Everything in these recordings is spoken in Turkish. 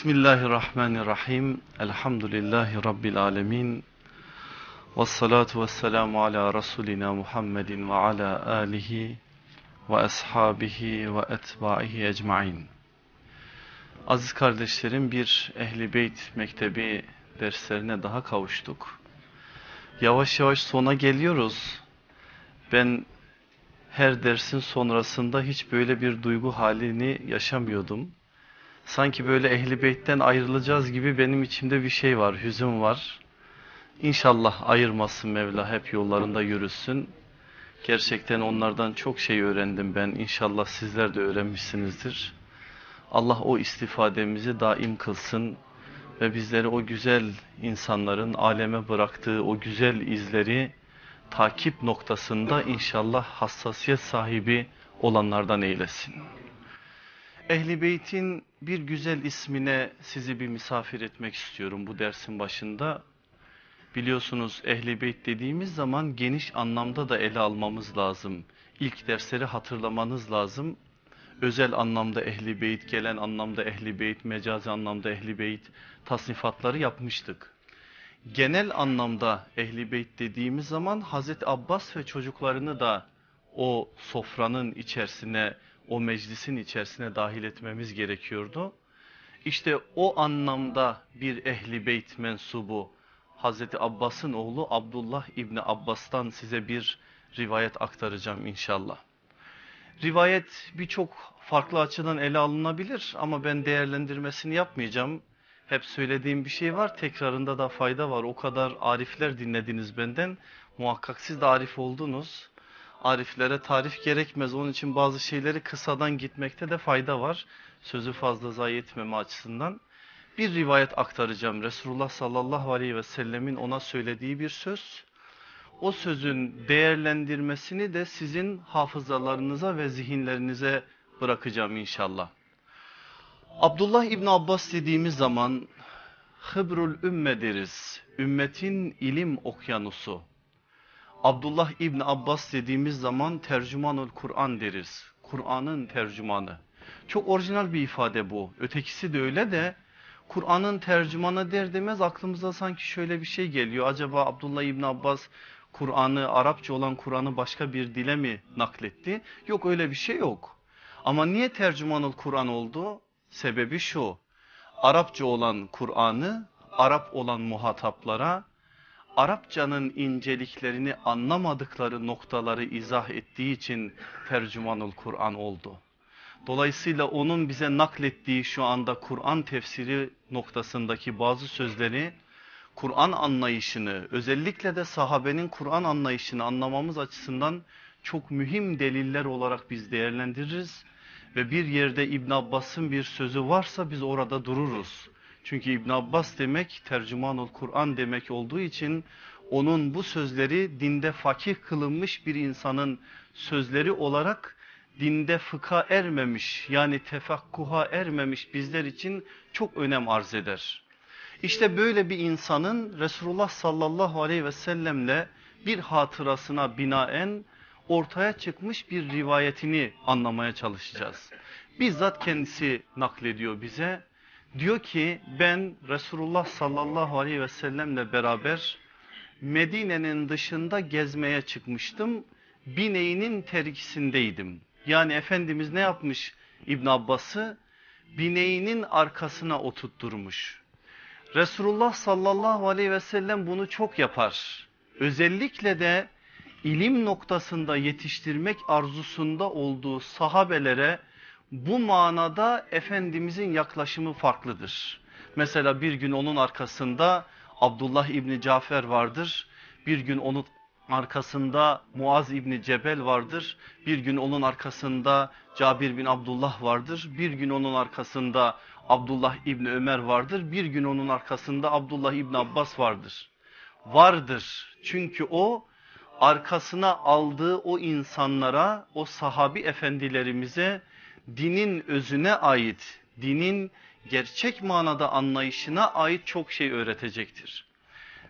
Bismillahirrahmanirrahim. Elhamdülillahi Rabbil alemin. Ve salatu ve selamu ala Resulina Muhammedin ve ala alihi ve ashabihi ve etbaihi ecmain. Aziz kardeşlerim bir Ehli Beyt Mektebi derslerine daha kavuştuk. Yavaş yavaş sona geliyoruz. Ben her dersin sonrasında hiç böyle bir duygu halini yaşamıyordum. Sanki böyle ehli beytten ayrılacağız gibi benim içimde bir şey var, hüzün var. İnşallah ayırmasın Mevla hep yollarında yürüsün. Gerçekten onlardan çok şey öğrendim ben. İnşallah sizler de öğrenmişsinizdir. Allah o istifademizi daim kılsın ve bizleri o güzel insanların aleme bıraktığı o güzel izleri takip noktasında inşallah hassasiyet sahibi olanlardan eylesin. Ehli Beyt'in bir güzel ismine sizi bir misafir etmek istiyorum bu dersin başında. Biliyorsunuz Ehli Beyt dediğimiz zaman geniş anlamda da ele almamız lazım. İlk dersleri hatırlamanız lazım. Özel anlamda Ehli Beyt, gelen anlamda Ehli Beyt, mecazi anlamda Ehli Beyt tasnifatları yapmıştık. Genel anlamda Ehli Beyt dediğimiz zaman Hazreti Abbas ve çocuklarını da o sofranın içerisine o meclisin içerisine dahil etmemiz gerekiyordu. İşte o anlamda bir ehli beyt mensubu Hazreti Abbas'ın oğlu Abdullah İbni Abbas'tan size bir rivayet aktaracağım inşallah. Rivayet birçok farklı açıdan ele alınabilir ama ben değerlendirmesini yapmayacağım. Hep söylediğim bir şey var tekrarında da fayda var. O kadar arifler dinlediniz benden. Muhakkak siz de arif oldunuz ariflere tarif gerekmez. Onun için bazı şeyleri kısadan gitmekte de fayda var. Sözü fazla zayi etmeme açısından. Bir rivayet aktaracağım. Resulullah sallallahu aleyhi ve sellemin ona söylediği bir söz. O sözün değerlendirmesini de sizin hafızalarınıza ve zihinlerinize bırakacağım inşallah. Abdullah İbn Abbas dediğimiz zaman Hıbrul ümme deriz. Ümmetin ilim okyanusu. Abdullah İbni Abbas dediğimiz zaman tercümanul Kur'an deriz. Kur'an'ın tercümanı. Çok orijinal bir ifade bu. Ötekisi de öyle de Kur'an'ın tercümanı der demez aklımıza sanki şöyle bir şey geliyor. Acaba Abdullah İbni Abbas Kur'an'ı Arapça olan Kur'an'ı başka bir dile mi nakletti? Yok öyle bir şey yok. Ama niye tercümanul Kur'an oldu? Sebebi şu. Arapça olan Kur'an'ı Arap olan muhataplara Arapçanın inceliklerini anlamadıkları noktaları izah ettiği için tercümanul Kur'an oldu. Dolayısıyla onun bize naklettiği şu anda Kur'an tefsiri noktasındaki bazı sözleri Kur'an anlayışını özellikle de sahabenin Kur'an anlayışını anlamamız açısından çok mühim deliller olarak biz değerlendiririz. Ve bir yerde İbn Abbas'ın bir sözü varsa biz orada dururuz. Çünkü İbn Abbas demek tercümanul Kur'an demek olduğu için onun bu sözleri dinde fakih kılınmış bir insanın sözleri olarak dinde fıkha ermemiş yani tefakkuha ermemiş bizler için çok önem arz eder. İşte böyle bir insanın Resulullah sallallahu aleyhi ve sellemle bir hatırasına binaen ortaya çıkmış bir rivayetini anlamaya çalışacağız. Bizzat kendisi naklediyor bize Diyor ki ben Resulullah sallallahu aleyhi ve sellemle beraber Medine'nin dışında gezmeye çıkmıştım. Bineğinin terkisindeydim. Yani Efendimiz ne yapmış İbn Abbas'ı? Bineğinin arkasına oturtturmuş. Resulullah sallallahu aleyhi ve sellem bunu çok yapar. Özellikle de ilim noktasında yetiştirmek arzusunda olduğu sahabelere bu manada Efendimizin yaklaşımı farklıdır. Mesela bir gün onun arkasında Abdullah İbni Cafer vardır. Bir gün onun arkasında Muaz İbni Cebel vardır. Bir gün onun arkasında Cabir bin Abdullah vardır. Bir gün onun arkasında Abdullah İbni Ömer vardır. Bir gün onun arkasında Abdullah İbni Abbas vardır. Vardır çünkü o arkasına aldığı o insanlara, o sahabi efendilerimize dinin özüne ait, dinin gerçek manada anlayışına ait çok şey öğretecektir.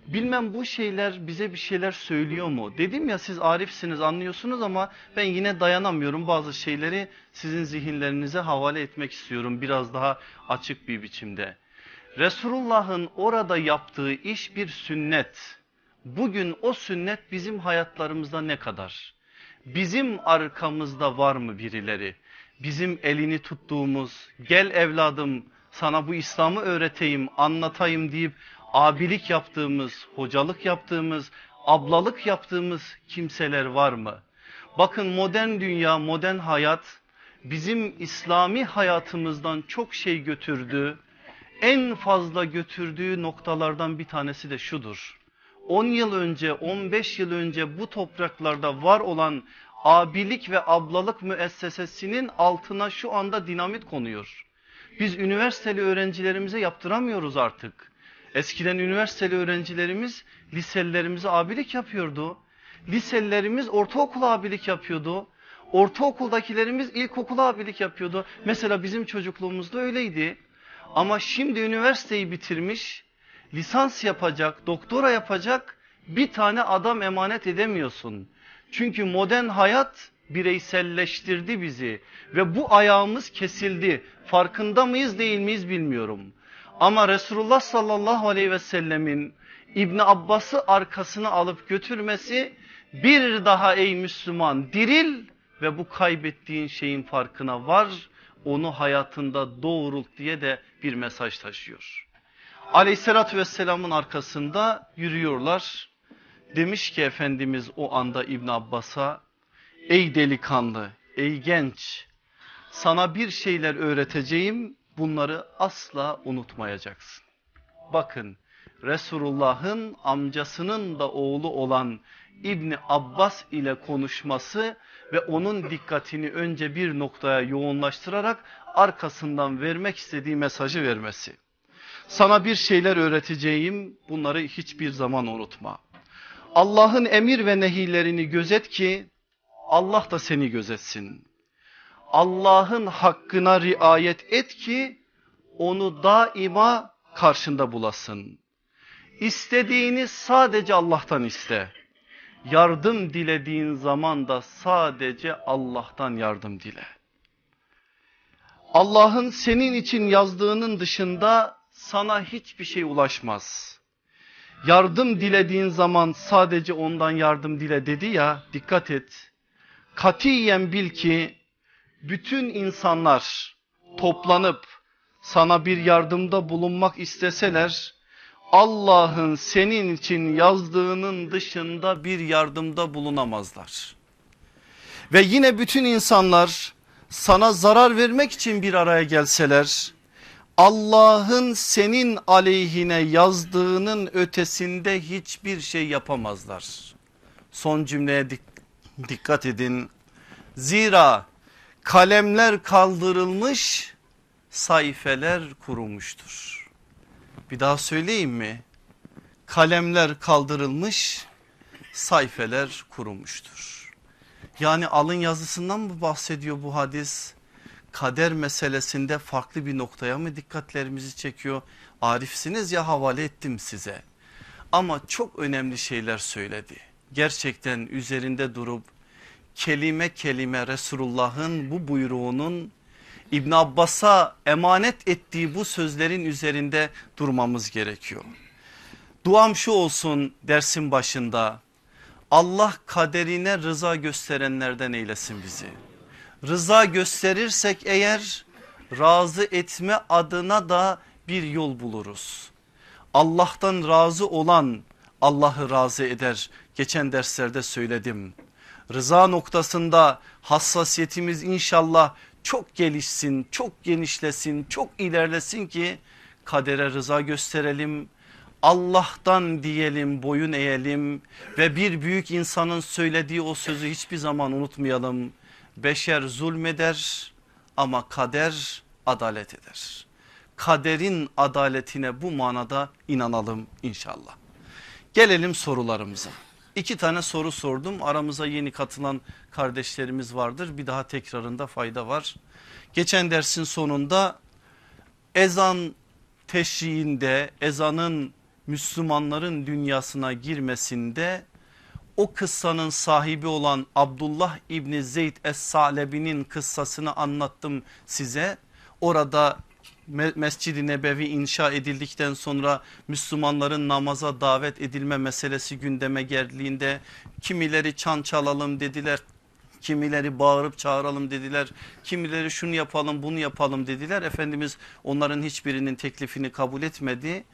Bilmem bu şeyler bize bir şeyler söylüyor mu? Dedim ya siz arifsiniz anlıyorsunuz ama ben yine dayanamıyorum bazı şeyleri sizin zihinlerinize havale etmek istiyorum biraz daha açık bir biçimde. Resulullah'ın orada yaptığı iş bir sünnet. Bugün o sünnet bizim hayatlarımızda ne kadar? Bizim arkamızda var mı birileri? Bizim elini tuttuğumuz gel evladım sana bu İslam'ı öğreteyim anlatayım deyip abilik yaptığımız, hocalık yaptığımız, ablalık yaptığımız kimseler var mı? Bakın modern dünya, modern hayat bizim İslami hayatımızdan çok şey götürdü. En fazla götürdüğü noktalardan bir tanesi de şudur. 10 yıl önce 15 yıl önce bu topraklarda var olan abilik ve ablalık müessesesinin altına şu anda dinamit konuyor. Biz üniversiteli öğrencilerimize yaptıramıyoruz artık. Eskiden üniversiteli öğrencilerimiz liselilerimize abilik yapıyordu. Liselilerimiz ortaokul abilik yapıyordu. Ortaokuldakilerimiz ilkokul abilik yapıyordu. Mesela bizim çocukluğumuzda öyleydi. Ama şimdi üniversiteyi bitirmiş, lisans yapacak, doktora yapacak bir tane adam emanet edemiyorsun. Çünkü modern hayat bireyselleştirdi bizi ve bu ayağımız kesildi. Farkında mıyız değil miyiz bilmiyorum. Ama Resulullah sallallahu aleyhi ve sellemin İbni Abbas'ı arkasına alıp götürmesi bir daha ey Müslüman diril ve bu kaybettiğin şeyin farkına var. Onu hayatında doğrult diye de bir mesaj taşıyor. Aleyhissalatü vesselamın arkasında yürüyorlar. Demiş ki Efendimiz o anda İbn Abbas'a ey delikanlı ey genç sana bir şeyler öğreteceğim bunları asla unutmayacaksın. Bakın Resulullah'ın amcasının da oğlu olan İbni Abbas ile konuşması ve onun dikkatini önce bir noktaya yoğunlaştırarak arkasından vermek istediği mesajı vermesi. Sana bir şeyler öğreteceğim bunları hiçbir zaman unutma. Allah'ın emir ve nehilerini gözet ki Allah da seni gözetsin. Allah'ın hakkına riayet et ki onu daima karşında bulasın. İstediğini sadece Allah'tan iste. Yardım dilediğin zaman da sadece Allah'tan yardım dile. Allah'ın senin için yazdığının dışında sana hiçbir şey ulaşmaz. Yardım dilediğin zaman sadece ondan yardım dile dedi ya dikkat et. Katiyen bil ki bütün insanlar toplanıp sana bir yardımda bulunmak isteseler Allah'ın senin için yazdığının dışında bir yardımda bulunamazlar. Ve yine bütün insanlar sana zarar vermek için bir araya gelseler Allah'ın senin aleyhine yazdığının ötesinde hiçbir şey yapamazlar. Son cümleye dik dikkat edin. Zira kalemler kaldırılmış, sayfeler kurumuştur. Bir daha söyleyeyim mi? Kalemler kaldırılmış, sayfeler kurumuştur. Yani alın yazısından mı bahsediyor bu hadis? Kader meselesinde farklı bir noktaya mı dikkatlerimizi çekiyor? Arifsiniz ya havale ettim size. Ama çok önemli şeyler söyledi. Gerçekten üzerinde durup kelime kelime Resulullah'ın bu buyruğunun İbn Abbas'a emanet ettiği bu sözlerin üzerinde durmamız gerekiyor. Duam şu olsun dersin başında Allah kaderine rıza gösterenlerden eylesin bizi. Rıza gösterirsek eğer razı etme adına da bir yol buluruz. Allah'tan razı olan Allah'ı razı eder. Geçen derslerde söyledim. Rıza noktasında hassasiyetimiz inşallah çok gelişsin, çok genişlesin, çok ilerlesin ki kadere rıza gösterelim. Allah'tan diyelim boyun eğelim ve bir büyük insanın söylediği o sözü hiçbir zaman unutmayalım. Beşer zulmeder ama kader adalet eder. Kaderin adaletine bu manada inanalım inşallah. Gelelim sorularımıza. İki tane soru sordum. Aramıza yeni katılan kardeşlerimiz vardır. Bir daha tekrarında fayda var. Geçen dersin sonunda ezan teşriğinde ezanın Müslümanların dünyasına girmesinde o kıssanın sahibi olan Abdullah İbni Zeyd Es-Salebi'nin kıssasını anlattım size. Orada Mescid-i Nebevi inşa edildikten sonra Müslümanların namaza davet edilme meselesi gündeme geldiğinde kimileri çan çalalım dediler. Kimileri bağırıp çağıralım dediler. Kimileri şunu yapalım bunu yapalım dediler. Efendimiz onların hiçbirinin teklifini kabul etmedi.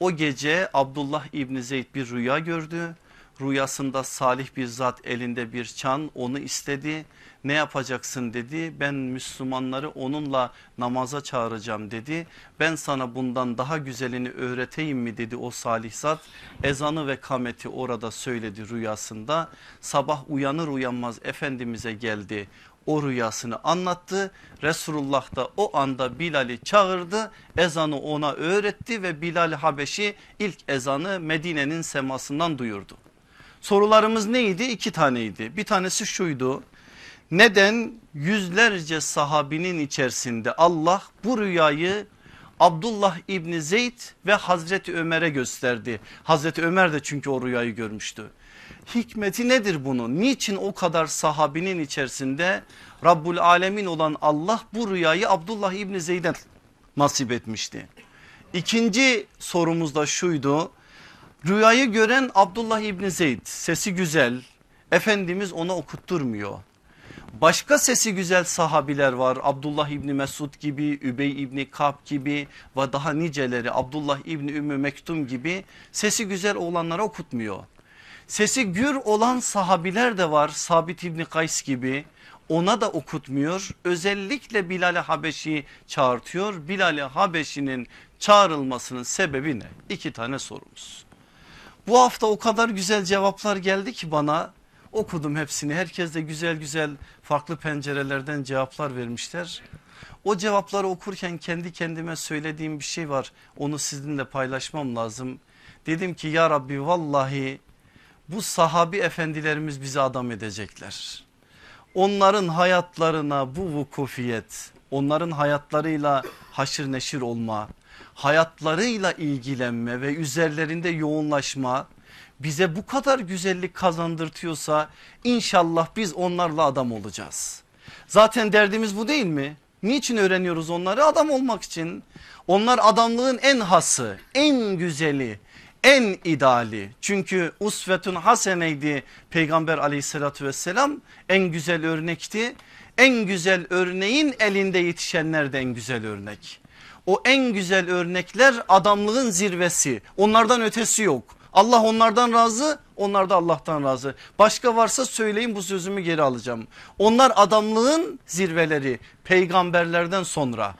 O gece Abdullah İbni Zeyd bir rüya gördü. Rüyasında salih bir zat elinde bir çan onu istedi. Ne yapacaksın dedi. Ben Müslümanları onunla namaza çağıracağım dedi. Ben sana bundan daha güzelini öğreteyim mi dedi o salih zat. Ezanı ve kameti orada söyledi rüyasında. Sabah uyanır uyanmaz Efendimiz'e geldi. O rüyasını anlattı. Resulullah da o anda Bilal'i çağırdı. Ezanı ona öğretti ve Bilal Habeşi ilk ezanı Medine'nin semasından duyurdu. Sorularımız neydi? İki taneydi. Bir tanesi şuydu. Neden yüzlerce sahabinin içerisinde Allah bu rüyayı Abdullah İbni Zeyd ve Hazreti Ömer'e gösterdi. Hazreti Ömer de çünkü o rüyayı görmüştü. Hikmeti nedir bunun? Niçin o kadar sahabinin içerisinde Rabbul Alemin olan Allah bu rüyayı Abdullah İbni Zeyd'e nasip etmişti? İkinci sorumuz da şuydu. Rüyayı gören Abdullah İbni Zeyd sesi güzel. Efendimiz ona okutturmuyor. Başka sesi güzel sahabiler var. Abdullah İbni Mesud gibi, Übey İbni Kab gibi ve daha niceleri Abdullah İbni Ümmü Mektum gibi sesi güzel olanlara okutmuyor. Sesi gür olan sahabiler de var. Sabit İbni Kays gibi ona da okutmuyor. Özellikle Bilal-i Habeşi'yi çağırtıyor. Bilal-i Habeşi'nin çağrılmasının sebebi ne? İki tane sorumuz. Bu hafta o kadar güzel cevaplar geldi ki bana okudum hepsini. Herkes de güzel güzel farklı pencerelerden cevaplar vermişler. O cevapları okurken kendi kendime söylediğim bir şey var. Onu sizinle paylaşmam lazım. Dedim ki ya Rabbi vallahi bu sahabi efendilerimiz bizi adam edecekler. Onların hayatlarına bu vukufiyet, onların hayatlarıyla haşır neşir olma, hayatlarıyla ilgilenme ve üzerlerinde yoğunlaşma bize bu kadar güzellik kazandırtıyorsa inşallah biz onlarla adam olacağız. Zaten derdimiz bu değil mi? Niçin öğreniyoruz onları? Adam olmak için. Onlar adamlığın en hası, en güzeli, en ideali. Çünkü usvetun haseneydi peygamber aleyhissalatü vesselam en güzel örnekti. En güzel örneğin elinde yetişenler de en güzel örnek. O en güzel örnekler adamlığın zirvesi onlardan ötesi yok. Allah onlardan razı onlar da Allah'tan razı. Başka varsa söyleyin bu sözümü geri alacağım. Onlar adamlığın zirveleri peygamberlerden sonra.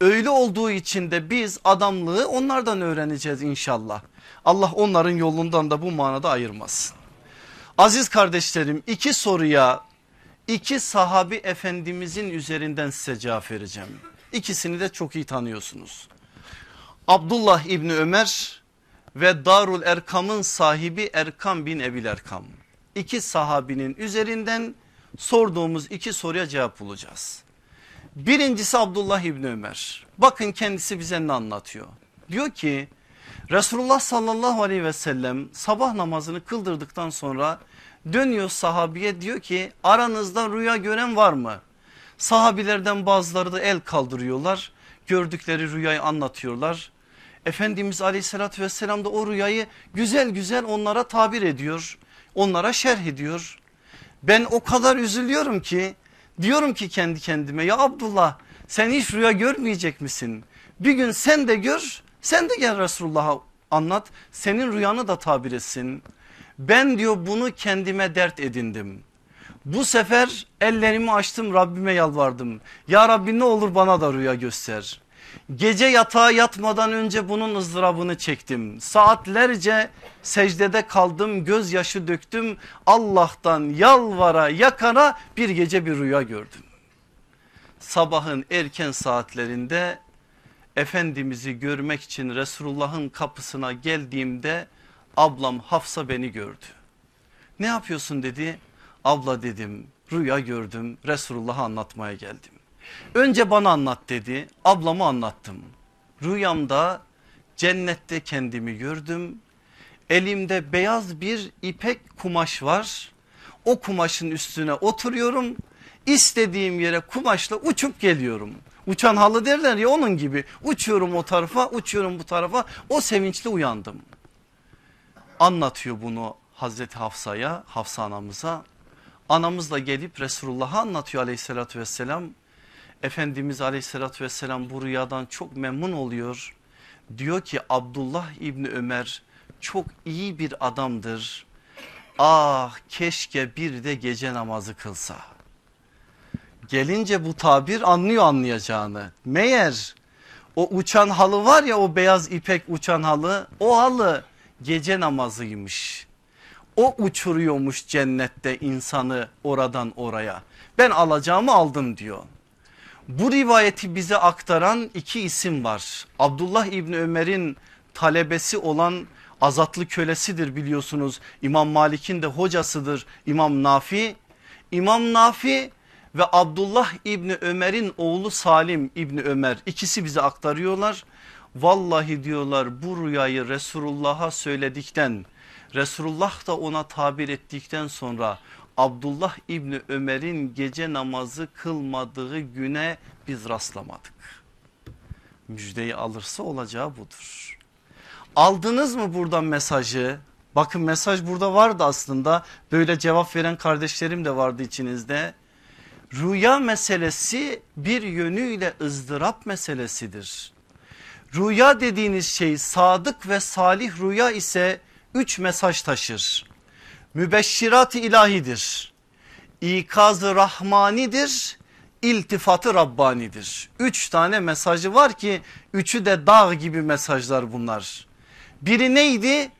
Öyle olduğu için de biz adamlığı onlardan öğreneceğiz inşallah. Allah onların yolundan da bu manada ayırmasın. Aziz kardeşlerim iki soruya iki sahabi efendimizin üzerinden size cevap vereceğim. İkisini de çok iyi tanıyorsunuz. Abdullah İbni Ömer ve Darul Erkam'ın sahibi Erkam bin Ebil Erkam. İki sahabinin üzerinden sorduğumuz iki soruya cevap bulacağız. Birincisi Abdullah İbni Ömer. Bakın kendisi bize ne anlatıyor. Diyor ki Resulullah sallallahu aleyhi ve sellem sabah namazını kıldırdıktan sonra dönüyor sahabiye diyor ki aranızda rüya gören var mı? Sahabilerden bazıları da el kaldırıyorlar. Gördükleri rüyayı anlatıyorlar. Efendimiz aleyhissalatü vesselam da o rüyayı güzel güzel onlara tabir ediyor. Onlara şerh ediyor. Ben o kadar üzülüyorum ki diyorum ki kendi kendime ya Abdullah sen hiç rüya görmeyecek misin? Bir gün sen de gör sen de gel Resulullah'a anlat senin rüyanı da tabir etsin. Ben diyor bunu kendime dert edindim. Bu sefer ellerimi açtım Rabbime yalvardım. Ya Rabbi ne olur bana da rüya göster. Gece yatağa yatmadan önce bunun ızdırabını çektim. Saatlerce secdede kaldım gözyaşı döktüm. Allah'tan yalvara yakara bir gece bir rüya gördüm. Sabahın erken saatlerinde Efendimiz'i görmek için Resulullah'ın kapısına geldiğimde ablam Hafsa beni gördü. Ne yapıyorsun dedi. Abla dedim rüya gördüm Resulullah'a anlatmaya geldim. Önce bana anlat dedi ablamı anlattım. Rüyamda Cennette kendimi gördüm. Elimde beyaz bir ipek kumaş var. O kumaşın üstüne oturuyorum. İstediğim yere kumaşla uçup geliyorum. Uçan halı derler ya onun gibi. Uçuyorum o tarafa uçuyorum bu tarafa. O sevinçle uyandım. Anlatıyor bunu Hazreti Hafsa'ya, Hafsa anamıza. Anamız da gelip Resulullah'a anlatıyor aleyhissalatü vesselam. Efendimiz aleyhissalatü vesselam bu rüyadan çok memnun oluyor. Diyor ki Abdullah İbni Ömer çok iyi bir adamdır. Ah keşke bir de gece namazı kılsa. Gelince bu tabir anlıyor anlayacağını. Meğer o uçan halı var ya o beyaz ipek uçan halı o halı gece namazıymış. O uçuruyormuş cennette insanı oradan oraya. Ben alacağımı aldım diyor. Bu rivayeti bize aktaran iki isim var. Abdullah İbni Ömer'in talebesi olan azatlı kölesidir biliyorsunuz. İmam Malik'in de hocasıdır İmam Nafi. İmam Nafi ve Abdullah İbni Ömer'in oğlu Salim İbni Ömer ikisi bize aktarıyorlar. Vallahi diyorlar bu rüyayı Resulullah'a söyledikten Resulullah da ona tabir ettikten sonra Abdullah İbni Ömer'in gece namazı kılmadığı güne biz rastlamadık. Müjdeyi alırsa olacağı budur. Aldınız mı buradan mesajı? Bakın mesaj burada vardı aslında. Böyle cevap veren kardeşlerim de vardı içinizde. Rüya meselesi bir yönüyle ızdırap meselesidir. Rüya dediğiniz şey sadık ve salih rüya ise üç mesaj taşır. Mübeşşirat-ı ilahidir. İkaz-ı rahmanidir. İltifatı Rabbani'dir. Üç tane mesajı var ki üçü de dağ gibi mesajlar bunlar. Biri neydi?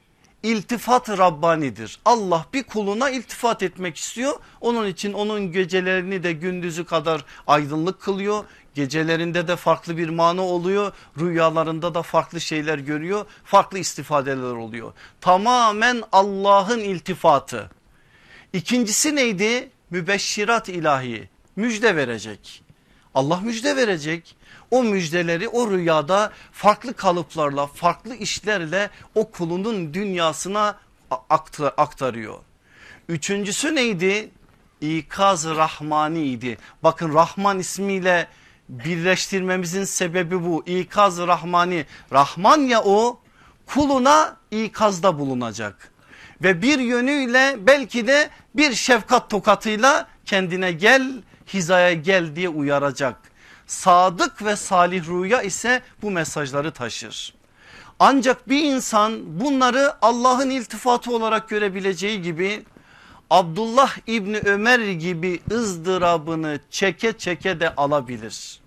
İltifat Rabbani'dir. Allah bir kuluna iltifat etmek istiyor. Onun için onun gecelerini de gündüzü kadar aydınlık kılıyor. Gecelerinde de farklı bir mana oluyor. Rüyalarında da farklı şeyler görüyor. Farklı istifadeler oluyor. Tamamen Allah'ın iltifatı. İkincisi neydi? Mübeşşirat ilahi. Müjde verecek. Allah müjde verecek. O müjdeleri o rüyada farklı kalıplarla farklı işlerle o kulunun dünyasına aktarıyor. Üçüncüsü neydi? İkaz Rahmani idi. Bakın Rahman ismiyle birleştirmemizin sebebi bu. İkaz Rahmani. Rahman ya o kuluna ikazda bulunacak. Ve bir yönüyle belki de bir şefkat tokatıyla kendine gel hizaya gel diye uyaracak. Sadık ve salih rüya ise bu mesajları taşır. Ancak bir insan bunları Allah'ın iltifatı olarak görebileceği gibi Abdullah İbni Ömer gibi ızdırabını çeke çeke de alabilir.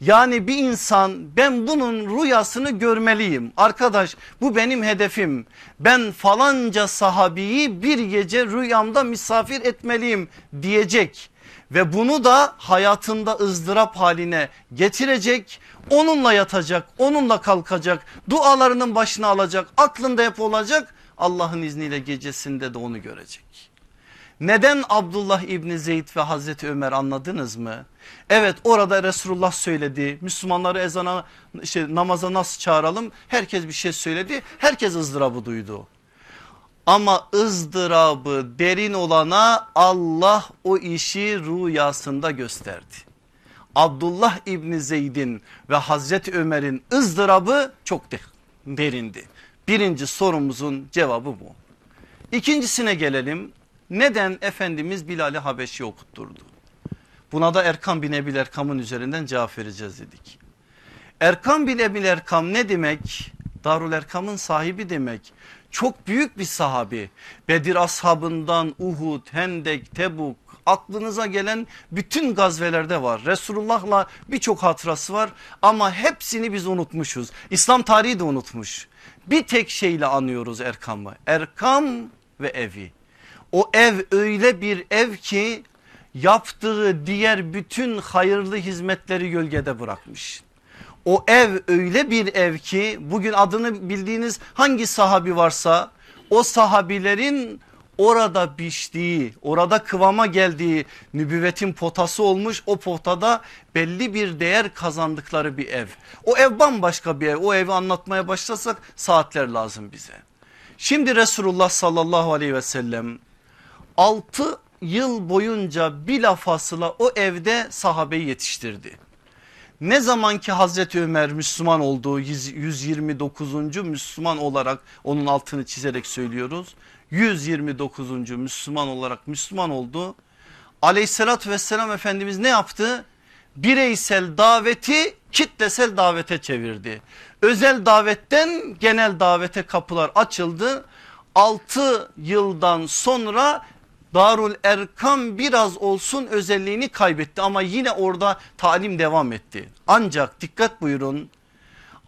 Yani bir insan ben bunun rüyasını görmeliyim. Arkadaş bu benim hedefim. Ben falanca sahabiyi bir gece rüyamda misafir etmeliyim diyecek. Ve bunu da hayatında ızdırap haline getirecek. Onunla yatacak, onunla kalkacak, dualarının başına alacak, aklında hep olacak. Allah'ın izniyle gecesinde de onu görecek. Neden Abdullah İbni Zeyd ve Hazreti Ömer anladınız mı? Evet orada Resulullah söyledi. Müslümanları ezana işte namaza nasıl çağıralım? Herkes bir şey söyledi. Herkes ızdırabı duydu. Ama ızdırabı derin olana Allah o işi rüyasında gösterdi. Abdullah İbni Zeyd'in ve Hazreti Ömer'in ızdırabı çok derindi. Birinci sorumuzun cevabı bu. İkincisine gelelim. Neden Efendimiz Bilal'i Habeşi okutturdu? Buna da Erkam bin Ebil Erkam'ın üzerinden cevap vereceğiz dedik. Erkam bin Ebil Erkam ne demek? Darul Erkam'ın sahibi demek. Çok büyük bir sahabi. Bedir ashabından Uhud, Hendek, Tebuk aklınıza gelen bütün gazvelerde var. Resulullah'la birçok hatırası var ama hepsini biz unutmuşuz. İslam tarihi de unutmuş. Bir tek şeyle anıyoruz Erkam'ı. Erkam ve evi. O ev öyle bir ev ki yaptığı diğer bütün hayırlı hizmetleri gölgede bırakmış. O ev öyle bir ev ki bugün adını bildiğiniz hangi sahabi varsa o sahabilerin orada biçtiği orada kıvama geldiği nübüvvetin potası olmuş o potada belli bir değer kazandıkları bir ev. O ev bambaşka bir ev o evi anlatmaya başlasak saatler lazım bize. Şimdi Resulullah sallallahu aleyhi ve sellem 6 yıl boyunca bilafasıla o evde sahabeyi yetiştirdi. Ne zaman ki Hazreti Ömer Müslüman olduğu 129. Müslüman olarak onun altını çizerek söylüyoruz. 129. Müslüman olarak Müslüman oldu. Aleyhissalatü vesselam Efendimiz ne yaptı? Bireysel daveti kitlesel davete çevirdi. Özel davetten genel davete kapılar açıldı. 6 yıldan sonra Darul Erkam biraz olsun özelliğini kaybetti ama yine orada talim devam etti. Ancak dikkat buyurun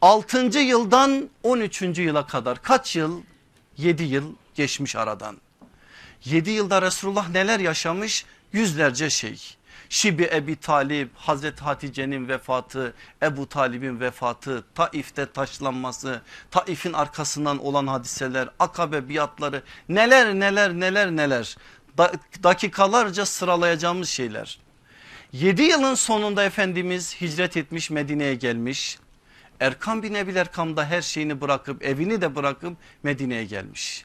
6. yıldan 13. yıla kadar kaç yıl? 7 yıl geçmiş aradan. 7 yılda Resulullah neler yaşamış? Yüzlerce şey. Şibi Ebi Talib, Hazreti Hatice'nin vefatı, Ebu Talib'in vefatı, Taif'te taşlanması, Taif'in arkasından olan hadiseler, akabe biatları neler neler neler neler dakikalarca sıralayacağımız şeyler. 7 yılın sonunda Efendimiz hicret etmiş Medine'ye gelmiş. Erkam bin Ebil Erkam'da her şeyini bırakıp evini de bırakıp Medine'ye gelmiş.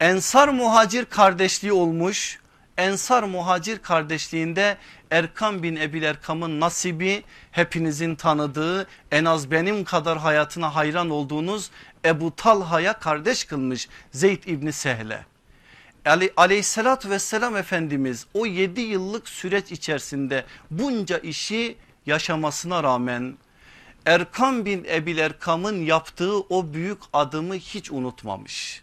Ensar muhacir kardeşliği olmuş. Ensar muhacir kardeşliğinde Erkam bin Ebil Erkam'ın nasibi hepinizin tanıdığı en az benim kadar hayatına hayran olduğunuz Ebu Talha'ya kardeş kılmış Zeyd İbni Sehle. Ali, aleyhissalatü vesselam Efendimiz o 7 yıllık süreç içerisinde bunca işi yaşamasına rağmen Erkam bin Ebil Erkam'ın yaptığı o büyük adımı hiç unutmamış.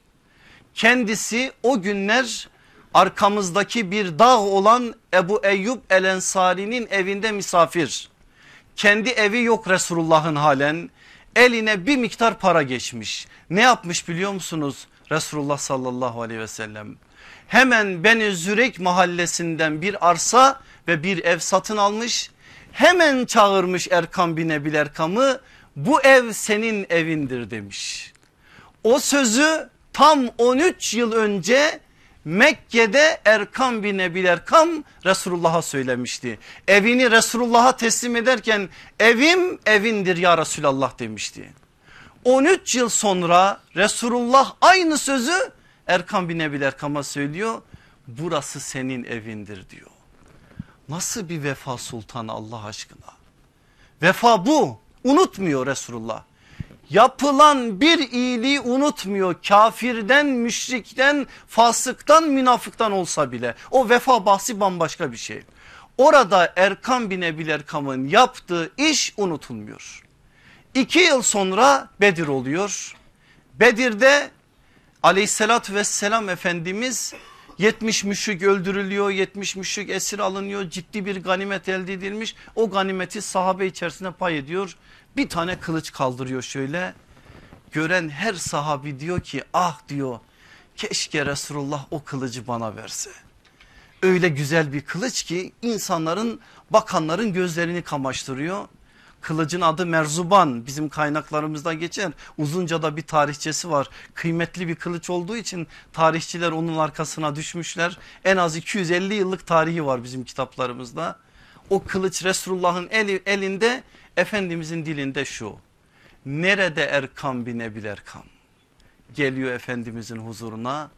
Kendisi o günler arkamızdaki bir dağ olan Ebu Eyyub El Ensari'nin evinde misafir. Kendi evi yok Resulullah'ın halen eline bir miktar para geçmiş. Ne yapmış biliyor musunuz Resulullah sallallahu aleyhi ve sellem? Hemen Beni Zürek mahallesinden bir arsa ve bir ev satın almış. Hemen çağırmış Erkam bin Ebil Erkam'ı bu ev senin evindir demiş. O sözü tam 13 yıl önce Mekke'de Erkam bin Ebil Erkam Resulullah'a söylemişti. Evini Resulullah'a teslim ederken evim evindir ya Resulallah demişti. 13 yıl sonra Resulullah aynı sözü Erkam bin Ebil Erkam'a söylüyor burası senin evindir diyor. Nasıl bir vefa sultanı Allah aşkına. Vefa bu unutmuyor Resulullah. Yapılan bir iyiliği unutmuyor kafirden müşrikten fasıktan münafıktan olsa bile o vefa bahsi bambaşka bir şey. Orada Erkam bin Ebil Erkam'ın yaptığı iş unutulmuyor. İki yıl sonra Bedir oluyor. Bedir'de aleyhissalatü vesselam Efendimiz 70 müşrik öldürülüyor 70 müşrik esir alınıyor ciddi bir ganimet elde edilmiş. O ganimeti sahabe içerisine pay ediyor bir tane kılıç kaldırıyor şöyle. Gören her sahabi diyor ki ah diyor keşke Resulullah o kılıcı bana verse. Öyle güzel bir kılıç ki insanların bakanların gözlerini kamaştırıyor Kılıcın adı Merzuban bizim kaynaklarımızda geçer. Uzunca da bir tarihçesi var. Kıymetli bir kılıç olduğu için tarihçiler onun arkasına düşmüşler. En az 250 yıllık tarihi var bizim kitaplarımızda. O kılıç Resulullah'ın eli, elinde Efendimizin dilinde şu. Nerede Erkam bin Ebil Erkam? Geliyor Efendimizin huzuruna.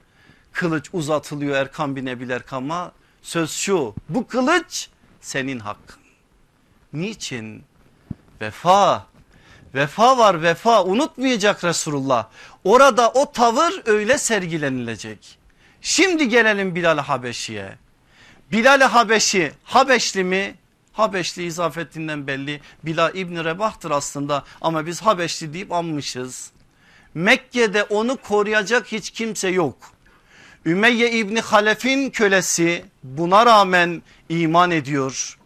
Kılıç uzatılıyor Erkam bin Ebil Erkam'a. Söz şu bu kılıç senin hakkın. Niçin? Vefa. Vefa var vefa unutmayacak Resulullah. Orada o tavır öyle sergilenilecek. Şimdi gelelim Bilal Habeşi'ye. Bilal Habeşi Habeşli mi? Habeşli izafetinden belli. Bilal İbni Rebah'tır aslında ama biz Habeşli deyip anmışız. Mekke'de onu koruyacak hiç kimse yok. Ümeyye İbni Halef'in kölesi buna rağmen iman ediyor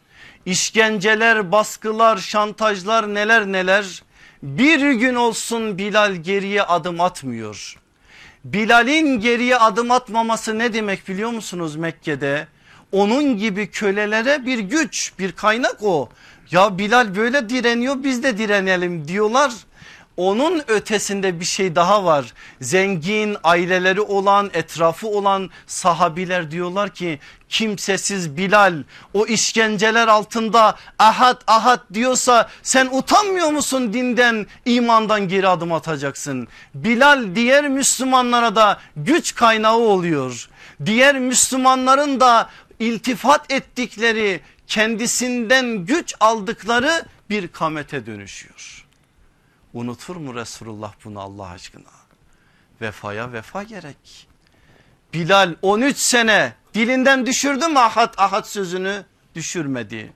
işkenceler, baskılar, şantajlar neler neler. Bir gün olsun Bilal geriye adım atmıyor. Bilal'in geriye adım atmaması ne demek biliyor musunuz Mekke'de? Onun gibi kölelere bir güç bir kaynak o. Ya Bilal böyle direniyor biz de direnelim diyorlar. Onun ötesinde bir şey daha var. Zengin aileleri olan etrafı olan sahabiler diyorlar ki kimsesiz Bilal o işkenceler altında ahad ahad diyorsa sen utanmıyor musun dinden imandan geri adım atacaksın. Bilal diğer Müslümanlara da güç kaynağı oluyor. Diğer Müslümanların da iltifat ettikleri kendisinden güç aldıkları bir kamete dönüşüyor. Unutur mu Resulullah bunu Allah aşkına? Vefaya vefa gerek. Bilal 13 sene dilinden düşürdü mü ahad ahad sözünü? Düşürmedi.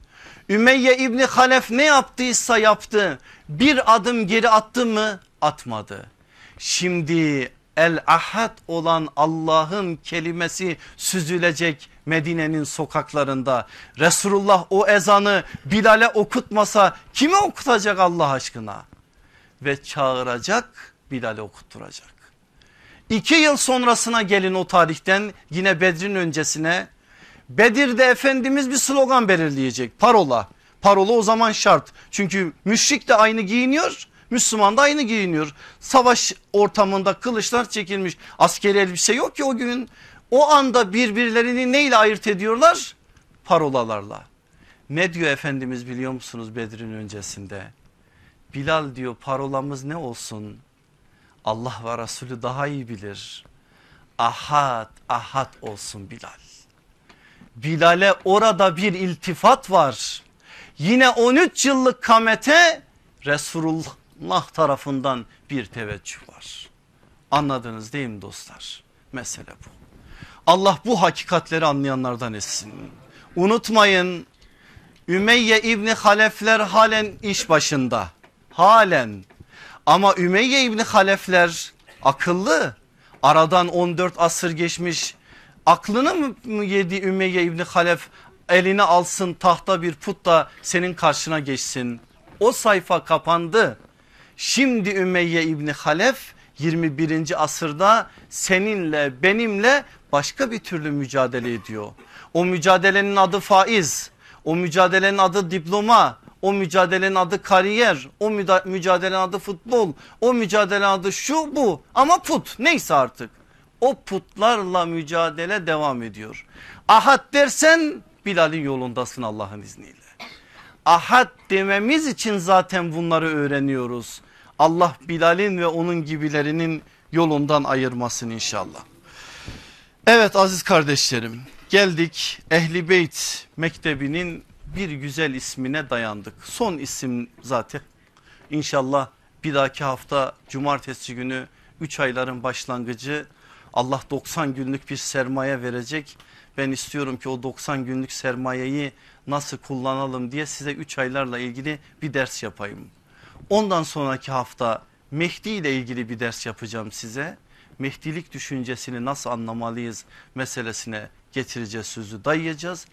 Ümeyye İbni Halef ne yaptıysa yaptı. Bir adım geri attı mı? Atmadı. Şimdi el ahad olan Allah'ın kelimesi süzülecek Medine'nin sokaklarında. Resulullah o ezanı Bilal'e okutmasa kime okutacak Allah aşkına? Ve çağıracak Bilal'e okutturacak. İki yıl sonrasına gelin o tarihten yine Bedir'in öncesine. Bedir'de Efendimiz bir slogan belirleyecek parola. Parola o zaman şart çünkü müşrik de aynı giyiniyor Müslüman da aynı giyiniyor. Savaş ortamında kılıçlar çekilmiş askeri elbise yok ki o gün. O anda birbirlerini neyle ayırt ediyorlar? Parolalarla. Ne diyor Efendimiz biliyor musunuz Bedir'in öncesinde? Bilal diyor parolamız ne olsun? Allah ve Resulü daha iyi bilir. Ahad ahad olsun Bilal. Bilal'e orada bir var. Yine 13 yıllık kamete Resulullah tarafından bir teveccüh var. Anladınız değil mi dostlar? Mesele bu. Allah bu hakikatleri anlayanlardan etsin. Unutmayın Ümeyye İbni Halefler halen iş başında. Halen ama Ümeyye İbni Halefler akıllı. Aradan 14 asır geçmiş. Aklını mı yedi Ümeyye İbni Halef eline alsın tahta bir put da senin karşına geçsin. O sayfa kapandı. Şimdi Ümeyye İbni Halef 21. asırda seninle benimle başka bir türlü mücadele ediyor. O mücadelenin adı faiz, o mücadelenin adı diploma, o mücadelenin adı kariyer, o mücadelenin adı futbol, o mücadelenin adı şu bu ama put neyse artık. O putlarla mücadele devam ediyor. Ahad dersen Bilal'in yolundasın Allah'ın izniyle. Ahad dememiz için zaten bunları öğreniyoruz. Allah Bilal'in ve onun gibilerinin yolundan ayırmasın inşallah. Evet aziz kardeşlerim geldik Ehli Beyt Mektebi'nin bir güzel ismine dayandık. Son isim zaten inşallah bir dahaki hafta cumartesi günü 3 ayların başlangıcı Allah 90 günlük bir sermaye verecek. Ben istiyorum ki o 90 günlük sermayeyi nasıl kullanalım diye size 3 aylarla ilgili bir ders yapayım. Ondan sonraki hafta Mehdi ile ilgili bir ders yapacağım size. Mehdilik düşüncesini nasıl anlamalıyız meselesine getireceğiz sözü dayayacağız.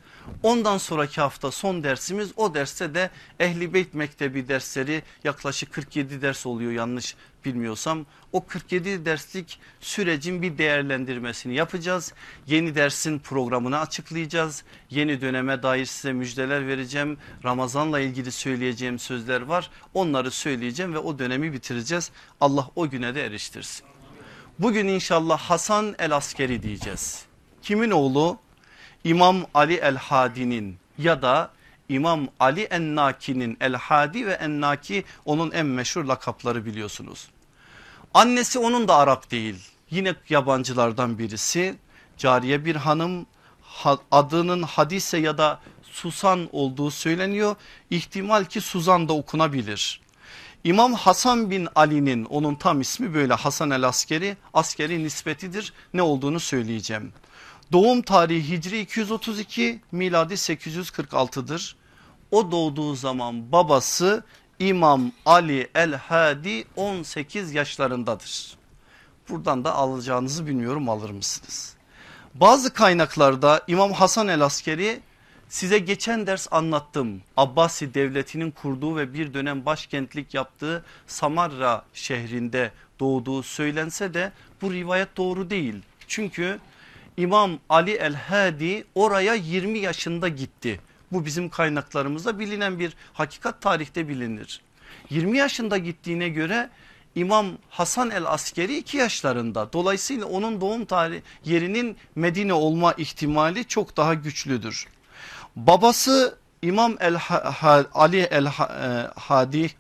Ondan sonraki hafta son dersimiz o derste de Ehli Beyt Mektebi dersleri yaklaşık 47 ders oluyor yanlış bilmiyorsam. O 47 derslik sürecin bir değerlendirmesini yapacağız. Yeni dersin programını açıklayacağız. Yeni döneme dair size müjdeler vereceğim. Ramazanla ilgili söyleyeceğim sözler var. Onları söyleyeceğim ve o dönemi bitireceğiz. Allah o güne de eriştirsin. Bugün inşallah Hasan el Askeri diyeceğiz. Kimin oğlu? İmam Ali el Hadi'nin ya da İmam Ali Ennaki'nin El Hadi ve Ennaki onun en meşhur lakapları biliyorsunuz. Annesi onun da Arap değil yine yabancılardan birisi cariye bir hanım adının Hadise ya da Susan olduğu söyleniyor. İhtimal ki Suzan da okunabilir. İmam Hasan bin Ali'nin onun tam ismi böyle Hasan el Askeri askeri nispetidir ne olduğunu söyleyeceğim. Doğum tarihi Hicri 232 miladi 846'dır. O doğduğu zaman babası İmam Ali el Hadi 18 yaşlarındadır. Buradan da alacağınızı bilmiyorum alır mısınız? Bazı kaynaklarda İmam Hasan el Askeri size geçen ders anlattım. Abbasi devletinin kurduğu ve bir dönem başkentlik yaptığı Samarra şehrinde doğduğu söylense de bu rivayet doğru değil. Çünkü İmam Ali el Hadi oraya 20 yaşında gitti. Bu bizim kaynaklarımızda bilinen bir hakikat tarihte bilinir. 20 yaşında gittiğine göre İmam Hasan el Askeri 2 yaşlarında. Dolayısıyla onun doğum tarihi yerinin Medine olma ihtimali çok daha güçlüdür. Babası İmam el Ali el e, Hadi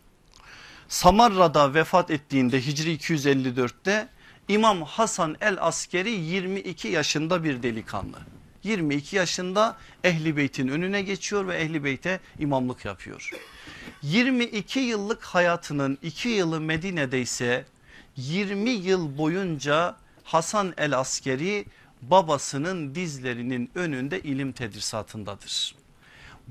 Samarra'da vefat ettiğinde Hicri 254'te İmam Hasan el Askeri 22 yaşında bir delikanlı. 22 yaşında Ehli Beyt'in önüne geçiyor ve Ehli Beyt'e imamlık yapıyor. 22 yıllık hayatının 2 yılı Medine'de ise 20 yıl boyunca Hasan el Askeri babasının dizlerinin önünde ilim tedrisatındadır.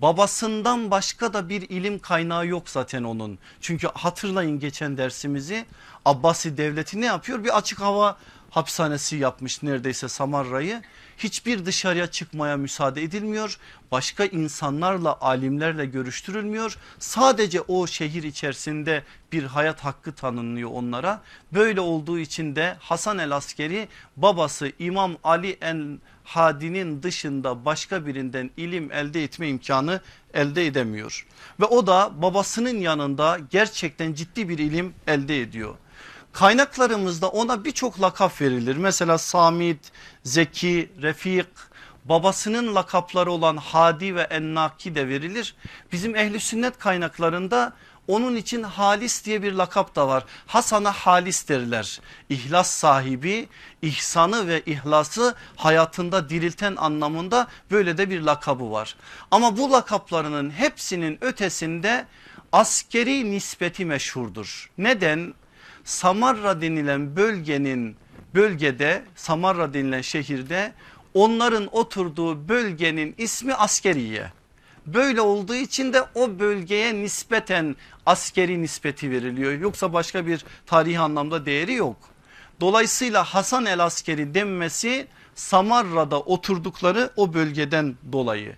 Babasından başka da bir ilim kaynağı yok zaten onun. Çünkü hatırlayın geçen dersimizi Abbasi devleti ne yapıyor? Bir açık hava hapishanesi yapmış neredeyse Samarra'yı. Hiçbir dışarıya çıkmaya müsaade edilmiyor. Başka insanlarla alimlerle görüştürülmüyor. Sadece o şehir içerisinde bir hayat hakkı tanınıyor onlara. Böyle olduğu için de Hasan el Askeri babası İmam Ali el Hadi'nin dışında başka birinden ilim elde etme imkanı elde edemiyor. Ve o da babasının yanında gerçekten ciddi bir ilim elde ediyor. Kaynaklarımızda ona birçok lakap verilir. Mesela Samit, Zeki, Refik, babasının lakapları olan Hadi ve Ennaki de verilir. Bizim ehli sünnet kaynaklarında onun için Halis diye bir lakap da var. Hasan'a Halis derler. İhlas sahibi, ihsanı ve ihlası hayatında dirilten anlamında böyle de bir lakabı var. Ama bu lakaplarının hepsinin ötesinde askeri nispeti meşhurdur. Neden? Samarra denilen bölgenin bölgede Samarra denilen şehirde onların oturduğu bölgenin ismi askeriye. Böyle olduğu için de o bölgeye nispeten askeri nispeti veriliyor. Yoksa başka bir tarihi anlamda değeri yok. Dolayısıyla Hasan el Askeri denmesi Samarra'da oturdukları o bölgeden dolayı.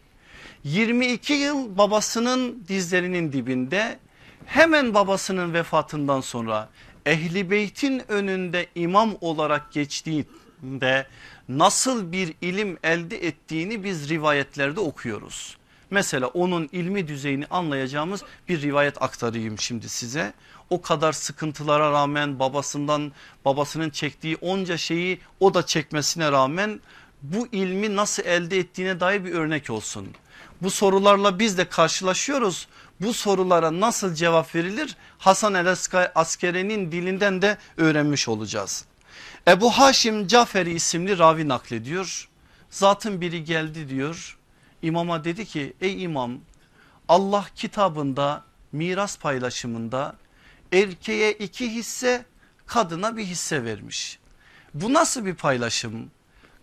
22 yıl babasının dizlerinin dibinde hemen babasının vefatından sonra Ehli Beyt'in önünde imam olarak geçtiğinde nasıl bir ilim elde ettiğini biz rivayetlerde okuyoruz. Mesela onun ilmi düzeyini anlayacağımız bir rivayet aktarayım şimdi size. O kadar sıkıntılara rağmen babasından babasının çektiği onca şeyi o da çekmesine rağmen bu ilmi nasıl elde ettiğine dair bir örnek olsun. Bu sorularla biz de karşılaşıyoruz. Bu sorulara nasıl cevap verilir Hasan el Askeri'nin dilinden de öğrenmiş olacağız. Ebu Haşim Caferi isimli ravi naklediyor. Zatın biri geldi diyor imama dedi ki ey imam Allah kitabında miras paylaşımında erkeğe iki hisse kadına bir hisse vermiş. Bu nasıl bir paylaşım?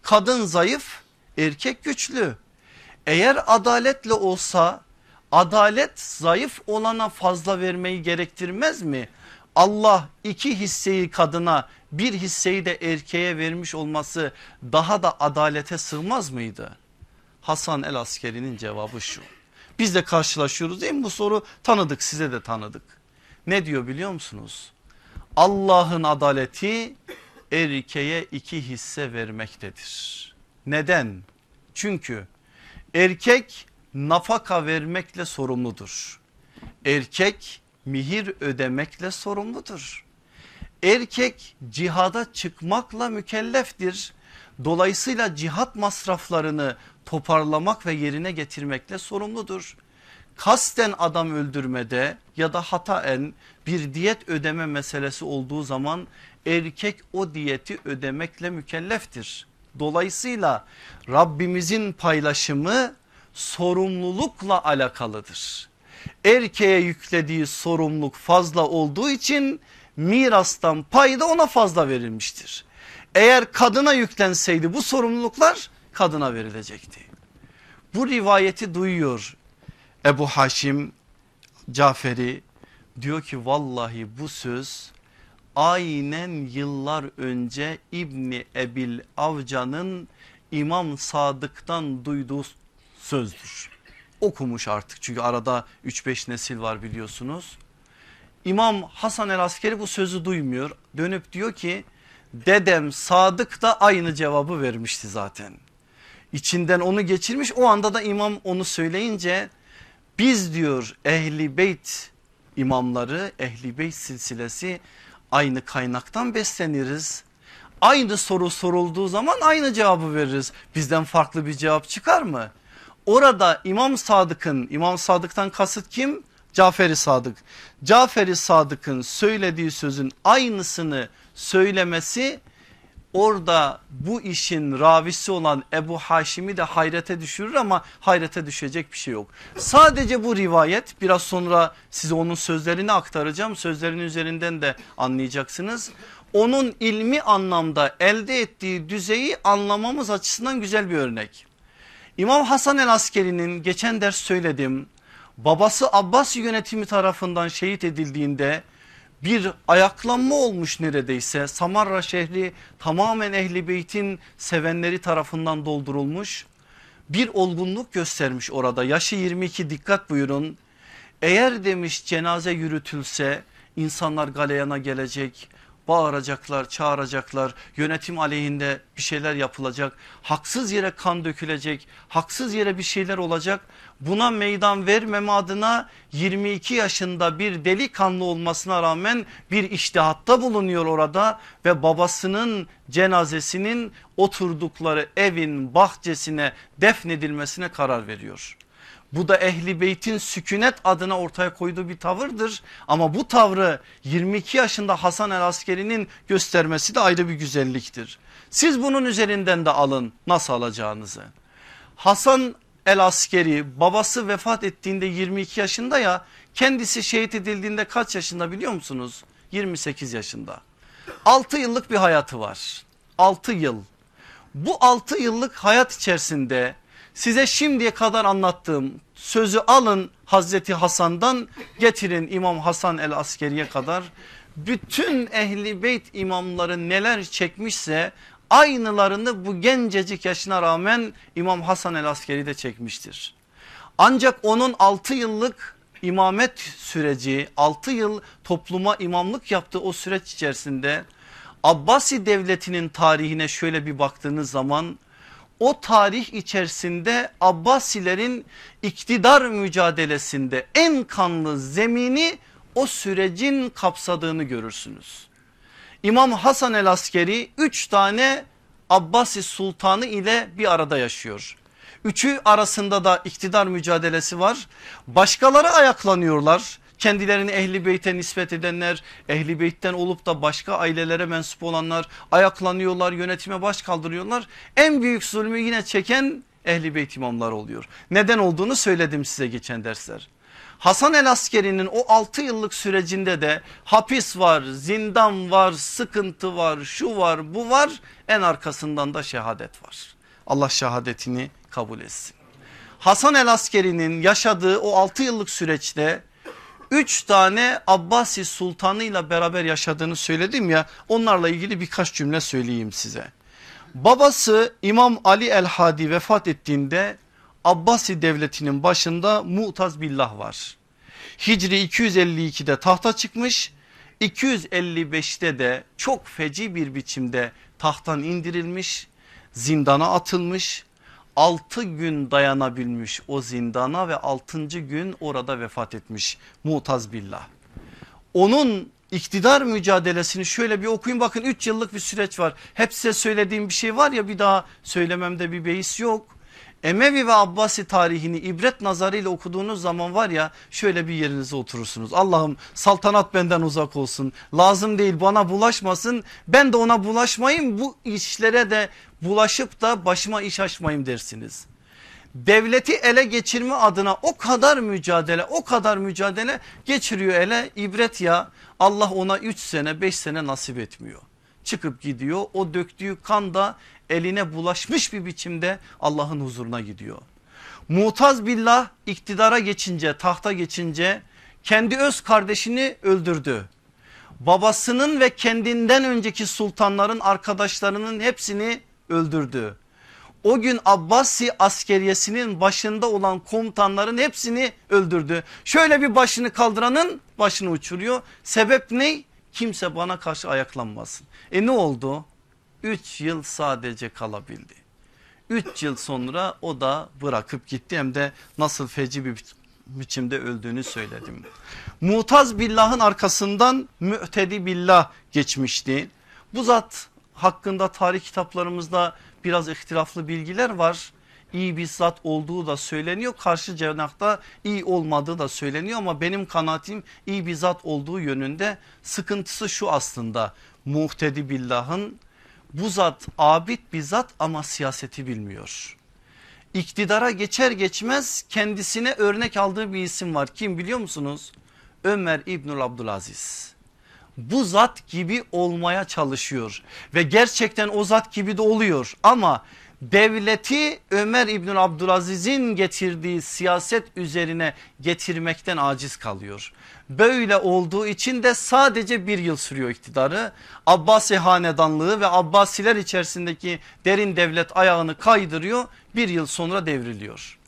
Kadın zayıf erkek güçlü. Eğer adaletle olsa adalet zayıf olana fazla vermeyi gerektirmez mi? Allah iki hisseyi kadına bir hisseyi de erkeğe vermiş olması daha da adalete sığmaz mıydı? Hasan el Askeri'nin cevabı şu. Biz de karşılaşıyoruz değil mi bu soru tanıdık size de tanıdık. Ne diyor biliyor musunuz? Allah'ın adaleti erkeğe iki hisse vermektedir. Neden? Çünkü erkek nafaka vermekle sorumludur. Erkek mihir ödemekle sorumludur. Erkek cihada çıkmakla mükelleftir. Dolayısıyla cihat masraflarını toparlamak ve yerine getirmekle sorumludur. Kasten adam öldürmede ya da hataen bir diyet ödeme meselesi olduğu zaman erkek o diyeti ödemekle mükelleftir. Dolayısıyla Rabbimizin paylaşımı sorumlulukla alakalıdır. Erkeğe yüklediği sorumluluk fazla olduğu için mirastan pay da ona fazla verilmiştir. Eğer kadına yüklenseydi bu sorumluluklar kadına verilecekti. Bu rivayeti duyuyor Ebu Haşim Caferi diyor ki vallahi bu söz aynen yıllar önce İbni Ebil Avca'nın İmam Sadık'tan duyduğu sözdür. Okumuş artık çünkü arada 3-5 nesil var biliyorsunuz. İmam Hasan el Askeri bu sözü duymuyor. Dönüp diyor ki dedem Sadık da aynı cevabı vermişti zaten. İçinden onu geçirmiş o anda da imam onu söyleyince biz diyor ehli beyt imamları ehli beyt silsilesi Aynı kaynaktan besleniriz. Aynı soru sorulduğu zaman aynı cevabı veririz. Bizden farklı bir cevap çıkar mı? Orada İmam Sadık'ın İmam Sadık'tan kasıt kim? Caferi Sadık. Caferi Sadık'ın söylediği sözün aynısını söylemesi orada bu işin ravisi olan Ebu Haşim'i de hayrete düşürür ama hayrete düşecek bir şey yok. Sadece bu rivayet biraz sonra size onun sözlerini aktaracağım. Sözlerin üzerinden de anlayacaksınız. Onun ilmi anlamda elde ettiği düzeyi anlamamız açısından güzel bir örnek. İmam Hasan el Askeri'nin geçen ders söyledim. Babası Abbas yönetimi tarafından şehit edildiğinde bir ayaklanma olmuş neredeyse. Samarra şehri tamamen ehli beytin sevenleri tarafından doldurulmuş. Bir olgunluk göstermiş orada yaşı 22 dikkat buyurun. Eğer demiş cenaze yürütülse insanlar galeyana gelecek bağıracaklar çağıracaklar yönetim aleyhinde bir şeyler yapılacak haksız yere kan dökülecek haksız yere bir şeyler olacak buna meydan vermeme adına 22 yaşında bir delikanlı olmasına rağmen bir iştihatta bulunuyor orada ve babasının cenazesinin oturdukları evin bahçesine defnedilmesine karar veriyor. Bu da ehli beytin sükunet adına ortaya koyduğu bir tavırdır. Ama bu tavrı 22 yaşında Hasan el Askeri'nin göstermesi de ayrı bir güzelliktir. Siz bunun üzerinden de alın nasıl alacağınızı. Hasan el Askeri babası vefat ettiğinde 22 yaşında ya kendisi şehit edildiğinde kaç yaşında biliyor musunuz? 28 yaşında. 6 yıllık bir hayatı var. 6 yıl. Bu 6 yıllık hayat içerisinde size şimdiye kadar anlattığım sözü alın Hazreti Hasan'dan getirin İmam Hasan el Askeri'ye kadar. Bütün ehli beyt imamları neler çekmişse aynılarını bu gencecik yaşına rağmen İmam Hasan el Askeri de çekmiştir. Ancak onun 6 yıllık imamet süreci 6 yıl topluma imamlık yaptığı o süreç içerisinde Abbasi devletinin tarihine şöyle bir baktığınız zaman o tarih içerisinde Abbasilerin iktidar mücadelesinde en kanlı zemini o sürecin kapsadığını görürsünüz. İmam Hasan el Askeri 3 tane Abbasi sultanı ile bir arada yaşıyor. Üçü arasında da iktidar mücadelesi var. Başkaları ayaklanıyorlar kendilerini ehli beyte nispet edenler ehli beytten olup da başka ailelere mensup olanlar ayaklanıyorlar yönetime baş kaldırıyorlar. En büyük zulmü yine çeken ehli beyt imamlar oluyor. Neden olduğunu söyledim size geçen dersler. Hasan el Askeri'nin o 6 yıllık sürecinde de hapis var, zindan var, sıkıntı var, şu var, bu var. En arkasından da şehadet var. Allah şehadetini kabul etsin. Hasan el Askeri'nin yaşadığı o 6 yıllık süreçte üç tane Abbasi sultanıyla beraber yaşadığını söyledim ya onlarla ilgili birkaç cümle söyleyeyim size. Babası İmam Ali el Hadi vefat ettiğinde Abbasi devletinin başında Mu'taz Billah var. Hicri 252'de tahta çıkmış 255'te de çok feci bir biçimde tahttan indirilmiş zindana atılmış 6 gün dayanabilmiş o zindana ve 6. gün orada vefat etmiş Mu'taz Billah. Onun iktidar mücadelesini şöyle bir okuyun bakın 3 yıllık bir süreç var. Hep size söylediğim bir şey var ya bir daha söylememde bir beis yok. Emevi ve Abbasi tarihini ibret nazarıyla okuduğunuz zaman var ya şöyle bir yerinize oturursunuz. Allah'ım saltanat benden uzak olsun. Lazım değil bana bulaşmasın. Ben de ona bulaşmayayım. Bu işlere de bulaşıp da başıma iş açmayayım dersiniz. Devleti ele geçirme adına o kadar mücadele o kadar mücadele geçiriyor ele ibret ya Allah ona 3 sene 5 sene nasip etmiyor. Çıkıp gidiyor o döktüğü kan da eline bulaşmış bir biçimde Allah'ın huzuruna gidiyor. Mutaz billah iktidara geçince tahta geçince kendi öz kardeşini öldürdü. Babasının ve kendinden önceki sultanların arkadaşlarının hepsini öldürdü. O gün Abbasi askeriyesinin başında olan komutanların hepsini öldürdü. Şöyle bir başını kaldıranın başını uçuruyor. Sebep ne? Kimse bana karşı ayaklanmasın. E ne oldu? 3 yıl sadece kalabildi. 3 yıl sonra o da bırakıp gitti hem de nasıl feci bir biçimde öldüğünü söyledim. Mutaz billahın arkasından mü'tedi billah geçmişti. Bu zat hakkında tarih kitaplarımızda biraz ihtilaflı bilgiler var. İyi bir zat olduğu da söyleniyor. Karşı cenahta iyi olmadığı da söyleniyor ama benim kanaatim iyi bir zat olduğu yönünde. Sıkıntısı şu aslında muhtedi billahın bu zat abid bir zat ama siyaseti bilmiyor. İktidara geçer geçmez kendisine örnek aldığı bir isim var. Kim biliyor musunuz? Ömer İbnül Abdülaziz. Bu zat gibi olmaya çalışıyor ve gerçekten o zat gibi de oluyor ama devleti Ömer İbnül Abdülaziz'in getirdiği siyaset üzerine getirmekten aciz kalıyor. Böyle olduğu için de sadece bir yıl sürüyor iktidarı. Abbasi hanedanlığı ve Abbasiler içerisindeki derin devlet ayağını kaydırıyor bir yıl sonra devriliyor.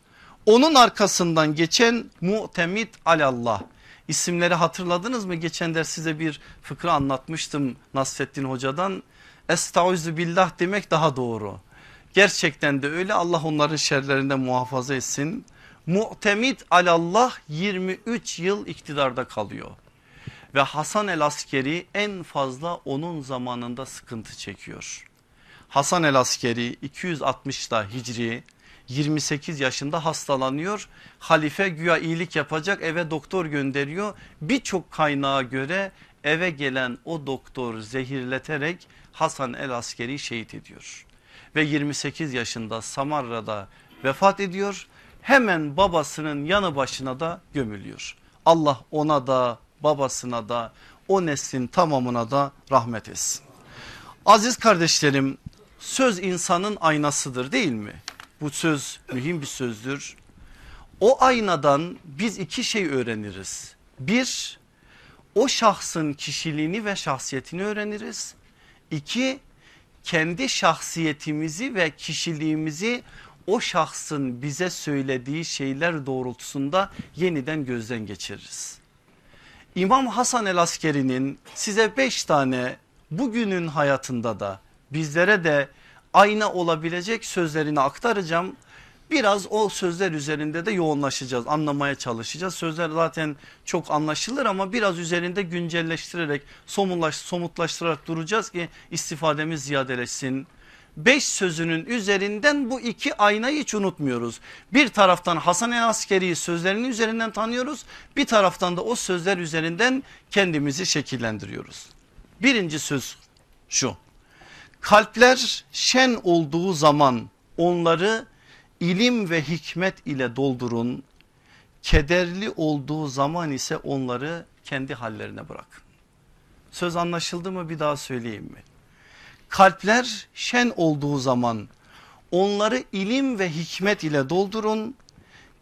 Onun arkasından geçen Mu'temid Alallah isimleri hatırladınız mı? Geçen ders size bir fıkra anlatmıştım Nasreddin Hoca'dan. Estaizu billah demek daha doğru. Gerçekten de öyle Allah onların şerlerinden muhafaza etsin. Mu'temid alallah 23 yıl iktidarda kalıyor. Ve Hasan el Askeri en fazla onun zamanında sıkıntı çekiyor. Hasan el Askeri 260'da Hicri 28 yaşında hastalanıyor. Halife güya iyilik yapacak eve doktor gönderiyor. Birçok kaynağa göre eve gelen o doktor zehirleterek Hasan el Askeri şehit ediyor. Ve 28 yaşında Samarra'da vefat ediyor. Hemen babasının yanı başına da gömülüyor. Allah ona da babasına da o neslin tamamına da rahmet etsin. Aziz kardeşlerim söz insanın aynasıdır değil mi? Bu söz mühim bir sözdür. O aynadan biz iki şey öğreniriz. Bir o şahsın kişiliğini ve şahsiyetini öğreniriz. İki kendi şahsiyetimizi ve kişiliğimizi o şahsın bize söylediği şeyler doğrultusunda yeniden gözden geçiririz. İmam Hasan el Askeri'nin size beş tane bugünün hayatında da bizlere de ayna olabilecek sözlerini aktaracağım. Biraz o sözler üzerinde de yoğunlaşacağız anlamaya çalışacağız. Sözler zaten çok anlaşılır ama biraz üzerinde güncelleştirerek somutlaş, somutlaştırarak duracağız ki istifademiz ziyadeleşsin. Beş sözünün üzerinden bu iki aynayı hiç unutmuyoruz. Bir taraftan Hasan el Askeri'yi sözlerinin üzerinden tanıyoruz. Bir taraftan da o sözler üzerinden kendimizi şekillendiriyoruz. Birinci söz şu kalpler şen olduğu zaman onları ilim ve hikmet ile doldurun. Kederli olduğu zaman ise onları kendi hallerine bırakın. Söz anlaşıldı mı bir daha söyleyeyim mi? Kalpler şen olduğu zaman onları ilim ve hikmet ile doldurun.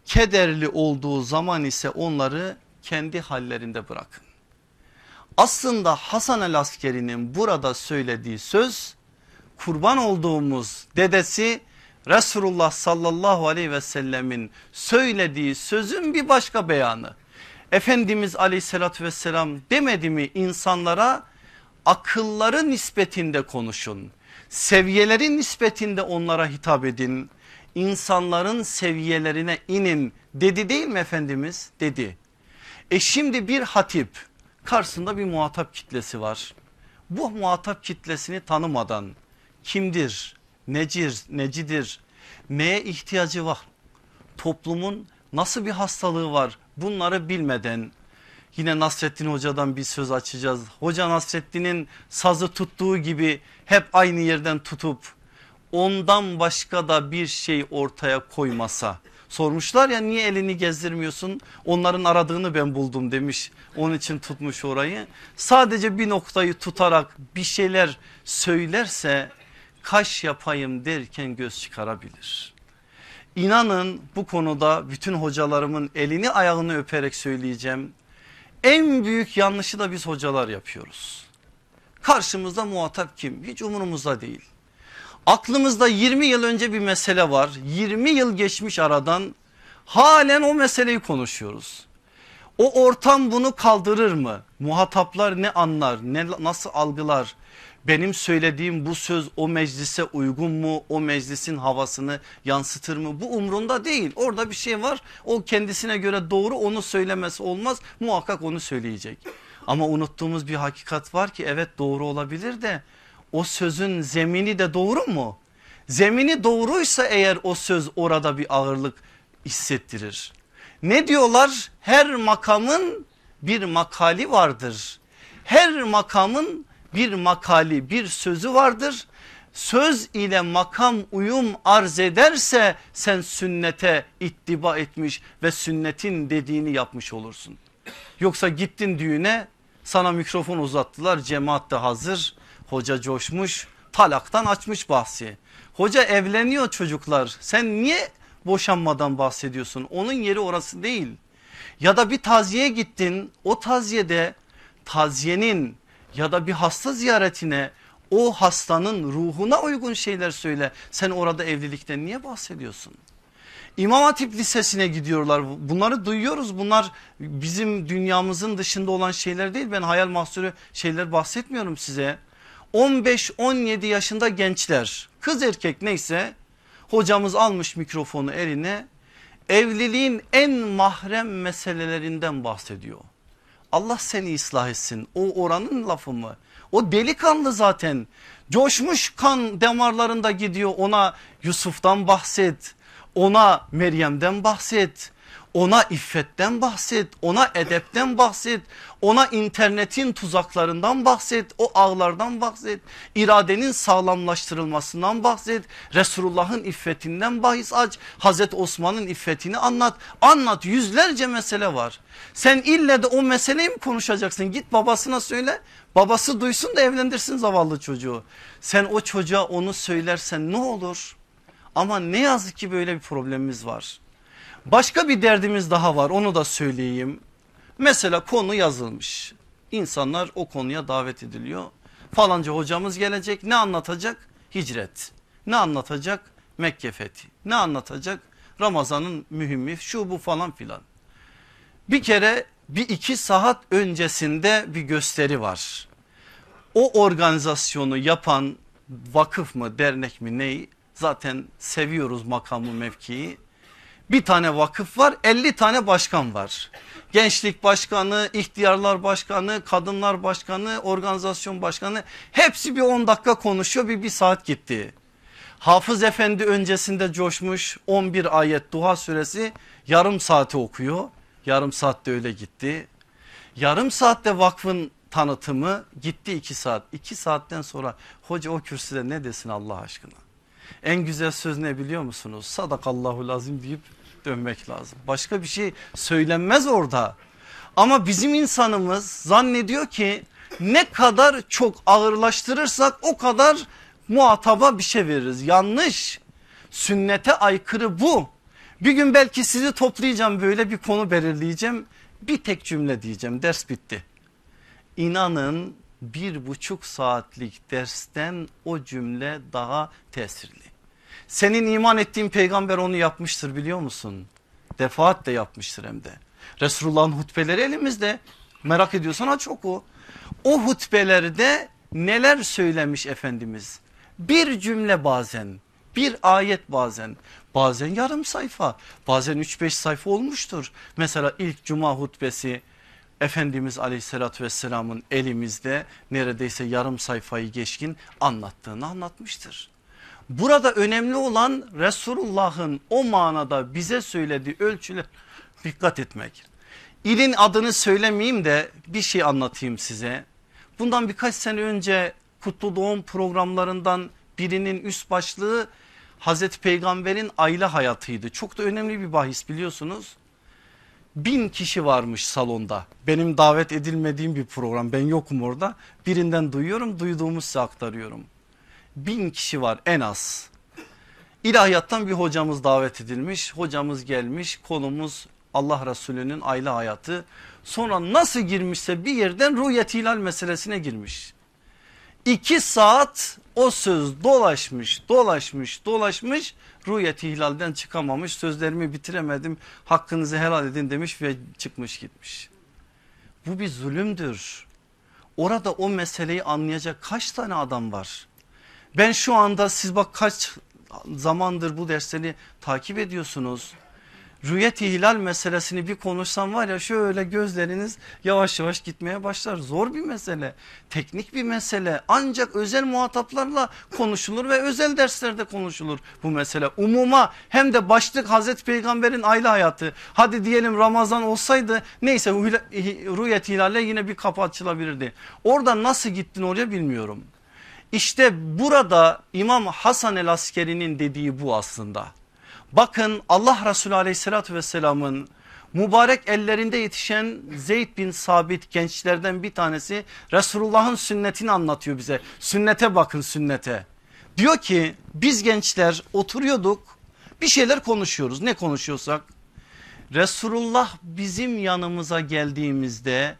Kederli olduğu zaman ise onları kendi hallerinde bırakın. Aslında Hasan el Askeri'nin burada söylediği söz kurban olduğumuz dedesi Resulullah sallallahu aleyhi ve sellemin söylediği sözün bir başka beyanı. Efendimiz aleyhissalatü vesselam demedi mi insanlara akılları nispetinde konuşun. Seviyeleri nispetinde onlara hitap edin. İnsanların seviyelerine inin dedi değil mi Efendimiz? Dedi. E şimdi bir hatip karşısında bir muhatap kitlesi var. Bu muhatap kitlesini tanımadan kimdir, necir, necidir, neye ihtiyacı var, toplumun nasıl bir hastalığı var? Bunları bilmeden yine Nasreddin Hoca'dan bir söz açacağız. Hoca Nasreddin'in sazı tuttuğu gibi hep aynı yerden tutup ondan başka da bir şey ortaya koymasa. Sormuşlar ya niye elini gezdirmiyorsun? Onların aradığını ben buldum demiş. Onun için tutmuş orayı. Sadece bir noktayı tutarak bir şeyler söylerse kaş yapayım derken göz çıkarabilir. İnanın bu konuda bütün hocalarımın elini ayağını öperek söyleyeceğim. En büyük yanlışı da biz hocalar yapıyoruz. Karşımızda muhatap kim? Hiç umurumuzda değil. Aklımızda 20 yıl önce bir mesele var. 20 yıl geçmiş aradan halen o meseleyi konuşuyoruz. O ortam bunu kaldırır mı? Muhataplar ne anlar, ne nasıl algılar? Benim söylediğim bu söz o meclise uygun mu? O meclisin havasını yansıtır mı? Bu umrunda değil. Orada bir şey var. O kendisine göre doğru onu söylemesi olmaz. Muhakkak onu söyleyecek. Ama unuttuğumuz bir hakikat var ki evet doğru olabilir de o sözün zemini de doğru mu? Zemini doğruysa eğer o söz orada bir ağırlık hissettirir. Ne diyorlar? Her makamın bir makali vardır. Her makamın bir makali bir sözü vardır. Söz ile makam uyum arz ederse sen sünnete ittiba etmiş ve sünnetin dediğini yapmış olursun. Yoksa gittin düğüne sana mikrofon uzattılar cemaat de hazır hoca coşmuş talaktan açmış bahsi. Hoca evleniyor çocuklar sen niye boşanmadan bahsediyorsun onun yeri orası değil. Ya da bir taziye gittin o taziyede taziyenin ya da bir hasta ziyaretine o hastanın ruhuna uygun şeyler söyle. Sen orada evlilikten niye bahsediyorsun? İmam Hatip Lisesi'ne gidiyorlar. Bunları duyuyoruz. Bunlar bizim dünyamızın dışında olan şeyler değil. Ben hayal mahsulü şeyler bahsetmiyorum size. 15-17 yaşında gençler kız erkek neyse hocamız almış mikrofonu eline evliliğin en mahrem meselelerinden bahsediyor. Allah seni ıslah etsin. O oranın lafı mı? O delikanlı zaten. Coşmuş kan damarlarında gidiyor. Ona Yusuf'tan bahset. Ona Meryem'den bahset ona iffetten bahset, ona edepten bahset, ona internetin tuzaklarından bahset, o ağlardan bahset, iradenin sağlamlaştırılmasından bahset, Resulullah'ın iffetinden bahis aç, Hazreti Osman'ın iffetini anlat, anlat yüzlerce mesele var. Sen ille de o meseleyi mi konuşacaksın git babasına söyle, babası duysun da evlendirsin zavallı çocuğu. Sen o çocuğa onu söylersen ne olur? Ama ne yazık ki böyle bir problemimiz var. Başka bir derdimiz daha var onu da söyleyeyim. Mesela konu yazılmış. İnsanlar o konuya davet ediliyor. Falanca hocamız gelecek ne anlatacak? Hicret. Ne anlatacak? Mekke fethi. Ne anlatacak? Ramazanın mühimi şu bu falan filan. Bir kere bir iki saat öncesinde bir gösteri var. O organizasyonu yapan vakıf mı dernek mi neyi zaten seviyoruz makamı mevkiyi bir tane vakıf var 50 tane başkan var. Gençlik başkanı, ihtiyarlar başkanı, kadınlar başkanı, organizasyon başkanı hepsi bir 10 dakika konuşuyor bir, bir saat gitti. Hafız efendi öncesinde coşmuş 11 ayet duha suresi yarım saati okuyor. Yarım saatte öyle gitti. Yarım saatte vakfın tanıtımı gitti 2 saat. 2 saatten sonra hoca o kürsüde ne desin Allah aşkına? En güzel söz ne biliyor musunuz? Sadakallahu lazim deyip dönmek lazım. Başka bir şey söylenmez orada. Ama bizim insanımız zannediyor ki ne kadar çok ağırlaştırırsak o kadar muhataba bir şey veririz. Yanlış. Sünnete aykırı bu. Bir gün belki sizi toplayacağım böyle bir konu belirleyeceğim. Bir tek cümle diyeceğim ders bitti. İnanın bir buçuk saatlik dersten o cümle daha tesirli. Senin iman ettiğin peygamber onu yapmıştır biliyor musun? Defaat de yapmıştır hem de. Resulullah'ın hutbeleri elimizde. Merak ediyorsan aç oku. O hutbelerde neler söylemiş Efendimiz? Bir cümle bazen, bir ayet bazen, bazen yarım sayfa, bazen 3-5 sayfa olmuştur. Mesela ilk cuma hutbesi Efendimiz aleyhissalatü vesselamın elimizde neredeyse yarım sayfayı geçkin anlattığını anlatmıştır. Burada önemli olan Resulullah'ın o manada bize söylediği ölçüler dikkat etmek. İlin adını söylemeyeyim de bir şey anlatayım size. Bundan birkaç sene önce kutlu doğum programlarından birinin üst başlığı Hazreti Peygamber'in aile hayatıydı. Çok da önemli bir bahis biliyorsunuz. Bin kişi varmış salonda. Benim davet edilmediğim bir program ben yokum orada. Birinden duyuyorum duyduğumu size aktarıyorum bin kişi var en az. İlahiyattan bir hocamız davet edilmiş. Hocamız gelmiş konumuz Allah Resulü'nün aile hayatı. Sonra nasıl girmişse bir yerden rüyet hilal meselesine girmiş. İki saat o söz dolaşmış dolaşmış dolaşmış rüyet hilalden çıkamamış sözlerimi bitiremedim hakkınızı helal edin demiş ve çıkmış gitmiş. Bu bir zulümdür Orada o meseleyi anlayacak kaç tane adam var? Ben şu anda siz bak kaç zamandır bu dersleri takip ediyorsunuz. Rüyet-i hilal meselesini bir konuşsam var ya şöyle gözleriniz yavaş yavaş gitmeye başlar. Zor bir mesele, teknik bir mesele ancak özel muhataplarla konuşulur ve özel derslerde konuşulur bu mesele. Umuma hem de başlık Hazreti Peygamber'in aile hayatı. Hadi diyelim Ramazan olsaydı neyse rüyet hilale yine bir kapı açılabilirdi. Orada nasıl gittin oraya bilmiyorum. İşte burada İmam Hasan el Askeri'nin dediği bu aslında. Bakın Allah Resulü aleyhissalatü vesselamın mübarek ellerinde yetişen Zeyd bin Sabit gençlerden bir tanesi Resulullah'ın sünnetini anlatıyor bize. Sünnete bakın sünnete. Diyor ki biz gençler oturuyorduk bir şeyler konuşuyoruz ne konuşuyorsak. Resulullah bizim yanımıza geldiğimizde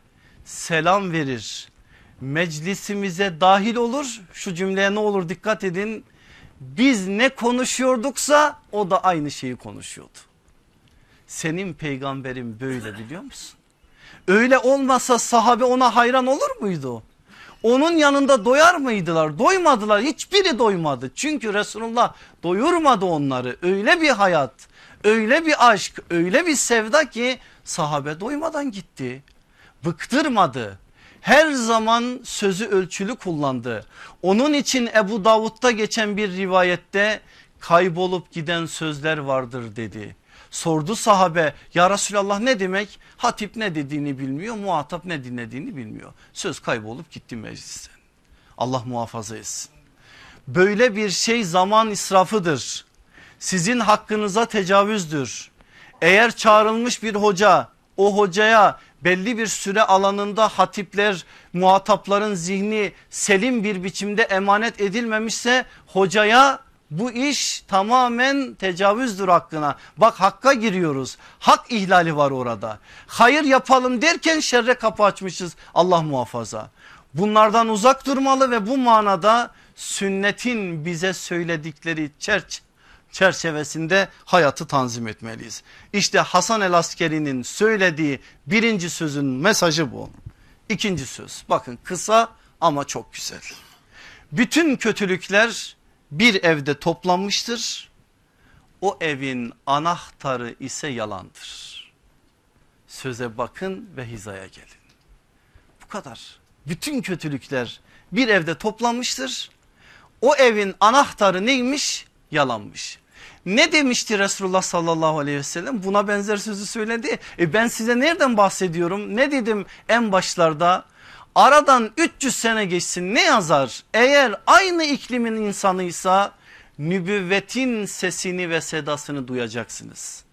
selam verir. Meclisimize dahil olur. Şu cümleye ne olur dikkat edin biz ne konuşuyorduksa o da aynı şeyi konuşuyordu. Senin peygamberin böyle biliyor musun? Öyle olmasa sahabe ona hayran olur muydu? Onun yanında doyar mıydılar? Doymadılar hiçbiri doymadı. Çünkü Resulullah doyurmadı onları. Öyle bir hayat, öyle bir aşk, öyle bir sevda ki sahabe doymadan gitti. Bıktırmadı her zaman sözü ölçülü kullandı. Onun için Ebu Davud'da geçen bir rivayette kaybolup giden sözler vardır dedi. Sordu sahabe ya Resulallah ne demek? Hatip ne dediğini bilmiyor muhatap ne dinlediğini bilmiyor. Söz kaybolup gitti meclisten. Allah muhafaza etsin. Böyle bir şey zaman israfıdır. Sizin hakkınıza tecavüzdür. Eğer çağrılmış bir hoca o hocaya belli bir süre alanında hatipler muhatapların zihni selim bir biçimde emanet edilmemişse hocaya bu iş tamamen tecavüzdür hakkına. Bak hakka giriyoruz. Hak ihlali var orada. Hayır yapalım derken şerre kapı açmışız. Allah muhafaza. Bunlardan uzak durmalı ve bu manada sünnetin bize söyledikleri çerç çerçevesinde hayatı tanzim etmeliyiz. İşte Hasan el Askeri'nin söylediği birinci sözün mesajı bu. İkinci söz bakın kısa ama çok güzel. Bütün kötülükler bir evde toplanmıştır. O evin anahtarı ise yalandır. Söze bakın ve hizaya gelin. Bu kadar. Bütün kötülükler bir evde toplanmıştır. O evin anahtarı neymiş? Yalanmış. Ne demişti Resulullah sallallahu aleyhi ve sellem? Buna benzer sözü söyledi. E ben size nereden bahsediyorum? Ne dedim en başlarda? Aradan 300 sene geçsin ne yazar? Eğer aynı iklimin insanıysa nübüvvetin sesini ve sedasını duyacaksınız.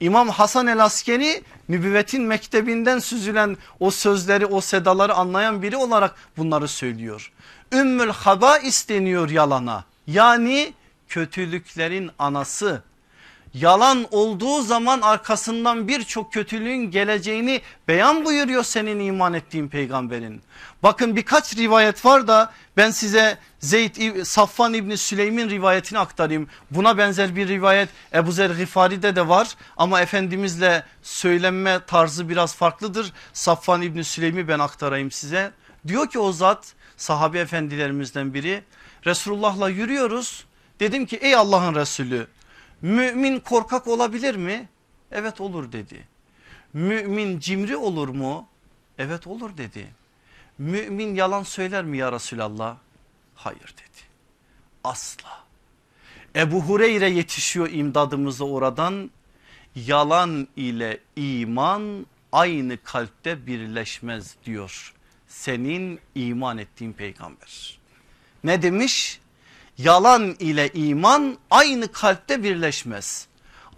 İmam Hasan el Askeri nübüvvetin mektebinden süzülen o sözleri o sedaları anlayan biri olarak bunları söylüyor. Ümmül haba isteniyor yalana yani kötülüklerin anası. Yalan olduğu zaman arkasından birçok kötülüğün geleceğini beyan buyuruyor senin iman ettiğin peygamberin. Bakın birkaç rivayet var da ben size Zeyd Safvan İbni Süleym'in rivayetini aktarayım. Buna benzer bir rivayet Ebu Zer Gıfari'de de var ama Efendimizle söylenme tarzı biraz farklıdır. Safvan İbni Süleym'i ben aktarayım size. Diyor ki o zat sahabe efendilerimizden biri Resulullah'la yürüyoruz Dedim ki ey Allah'ın Resulü mümin korkak olabilir mi? Evet olur dedi. Mümin cimri olur mu? Evet olur dedi. Mümin yalan söyler mi ya Resulallah? Hayır dedi. Asla. Ebu Hureyre yetişiyor imdadımıza oradan. Yalan ile iman aynı kalpte birleşmez diyor. Senin iman ettiğin peygamber. Ne demiş? Yalan ile iman aynı kalpte birleşmez.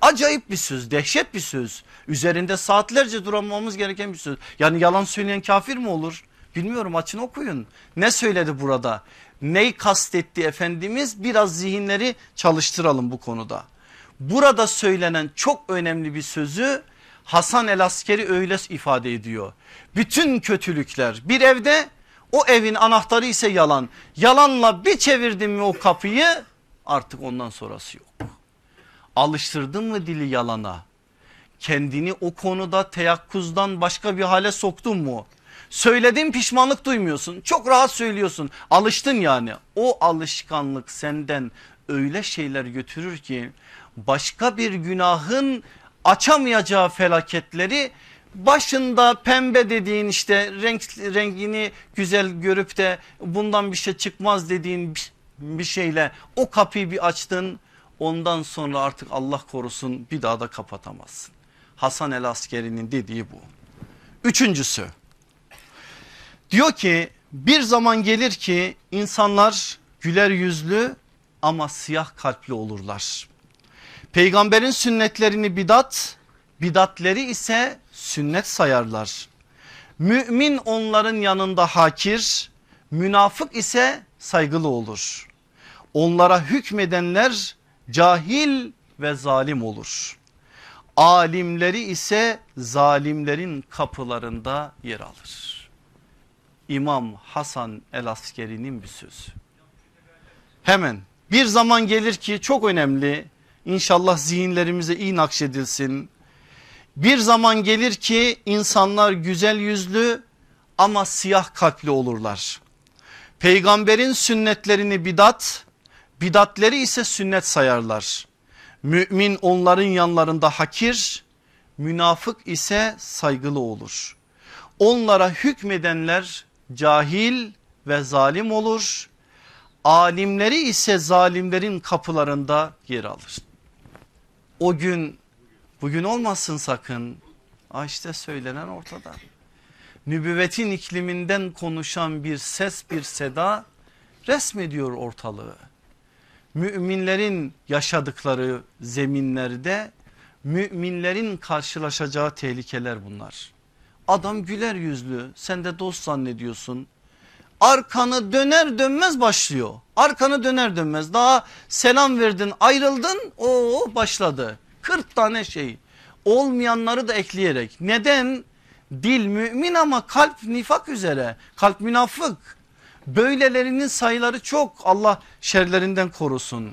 Acayip bir söz dehşet bir söz üzerinde saatlerce duramamız gereken bir söz. Yani yalan söyleyen kafir mi olur? Bilmiyorum açın okuyun. Ne söyledi burada? Neyi kastetti Efendimiz? Biraz zihinleri çalıştıralım bu konuda. Burada söylenen çok önemli bir sözü Hasan el Askeri öyle ifade ediyor. Bütün kötülükler bir evde o evin anahtarı ise yalan. Yalanla bir çevirdin mi o kapıyı artık ondan sonrası yok. Alıştırdın mı dili yalana? Kendini o konuda teyakkuzdan başka bir hale soktun mu? Söyledin pişmanlık duymuyorsun. Çok rahat söylüyorsun. Alıştın yani. O alışkanlık senden öyle şeyler götürür ki başka bir günahın açamayacağı felaketleri başında pembe dediğin işte renk, rengini güzel görüp de bundan bir şey çıkmaz dediğin bir şeyle o kapıyı bir açtın ondan sonra artık Allah korusun bir daha da kapatamazsın. Hasan el Askeri'nin dediği bu. Üçüncüsü diyor ki bir zaman gelir ki insanlar güler yüzlü ama siyah kalpli olurlar. Peygamberin sünnetlerini bidat, bidatleri ise sünnet sayarlar. Mümin onların yanında hakir, münafık ise saygılı olur. Onlara hükmedenler cahil ve zalim olur. Alimleri ise zalimlerin kapılarında yer alır. İmam Hasan el Askeri'nin bir sözü. Hemen bir zaman gelir ki çok önemli İnşallah zihinlerimize iyi nakşedilsin. Bir zaman gelir ki insanlar güzel yüzlü ama siyah kalpli olurlar. Peygamberin sünnetlerini bidat, bidatleri ise sünnet sayarlar. Mümin onların yanlarında hakir, münafık ise saygılı olur. Onlara hükmedenler cahil ve zalim olur. Alimleri ise zalimlerin kapılarında yer alır. O gün bugün olmasın sakın. Ah işte söylenen ortada. Nübüvvetin ikliminden konuşan bir ses bir seda resmediyor ortalığı. Müminlerin yaşadıkları zeminlerde müminlerin karşılaşacağı tehlikeler bunlar. Adam güler yüzlü sen de dost zannediyorsun. Arkanı döner dönmez başlıyor. Arkanı döner dönmez daha selam verdin ayrıldın o başladı. 40 tane şey olmayanları da ekleyerek neden dil mümin ama kalp nifak üzere kalp münafık böylelerinin sayıları çok Allah şerlerinden korusun.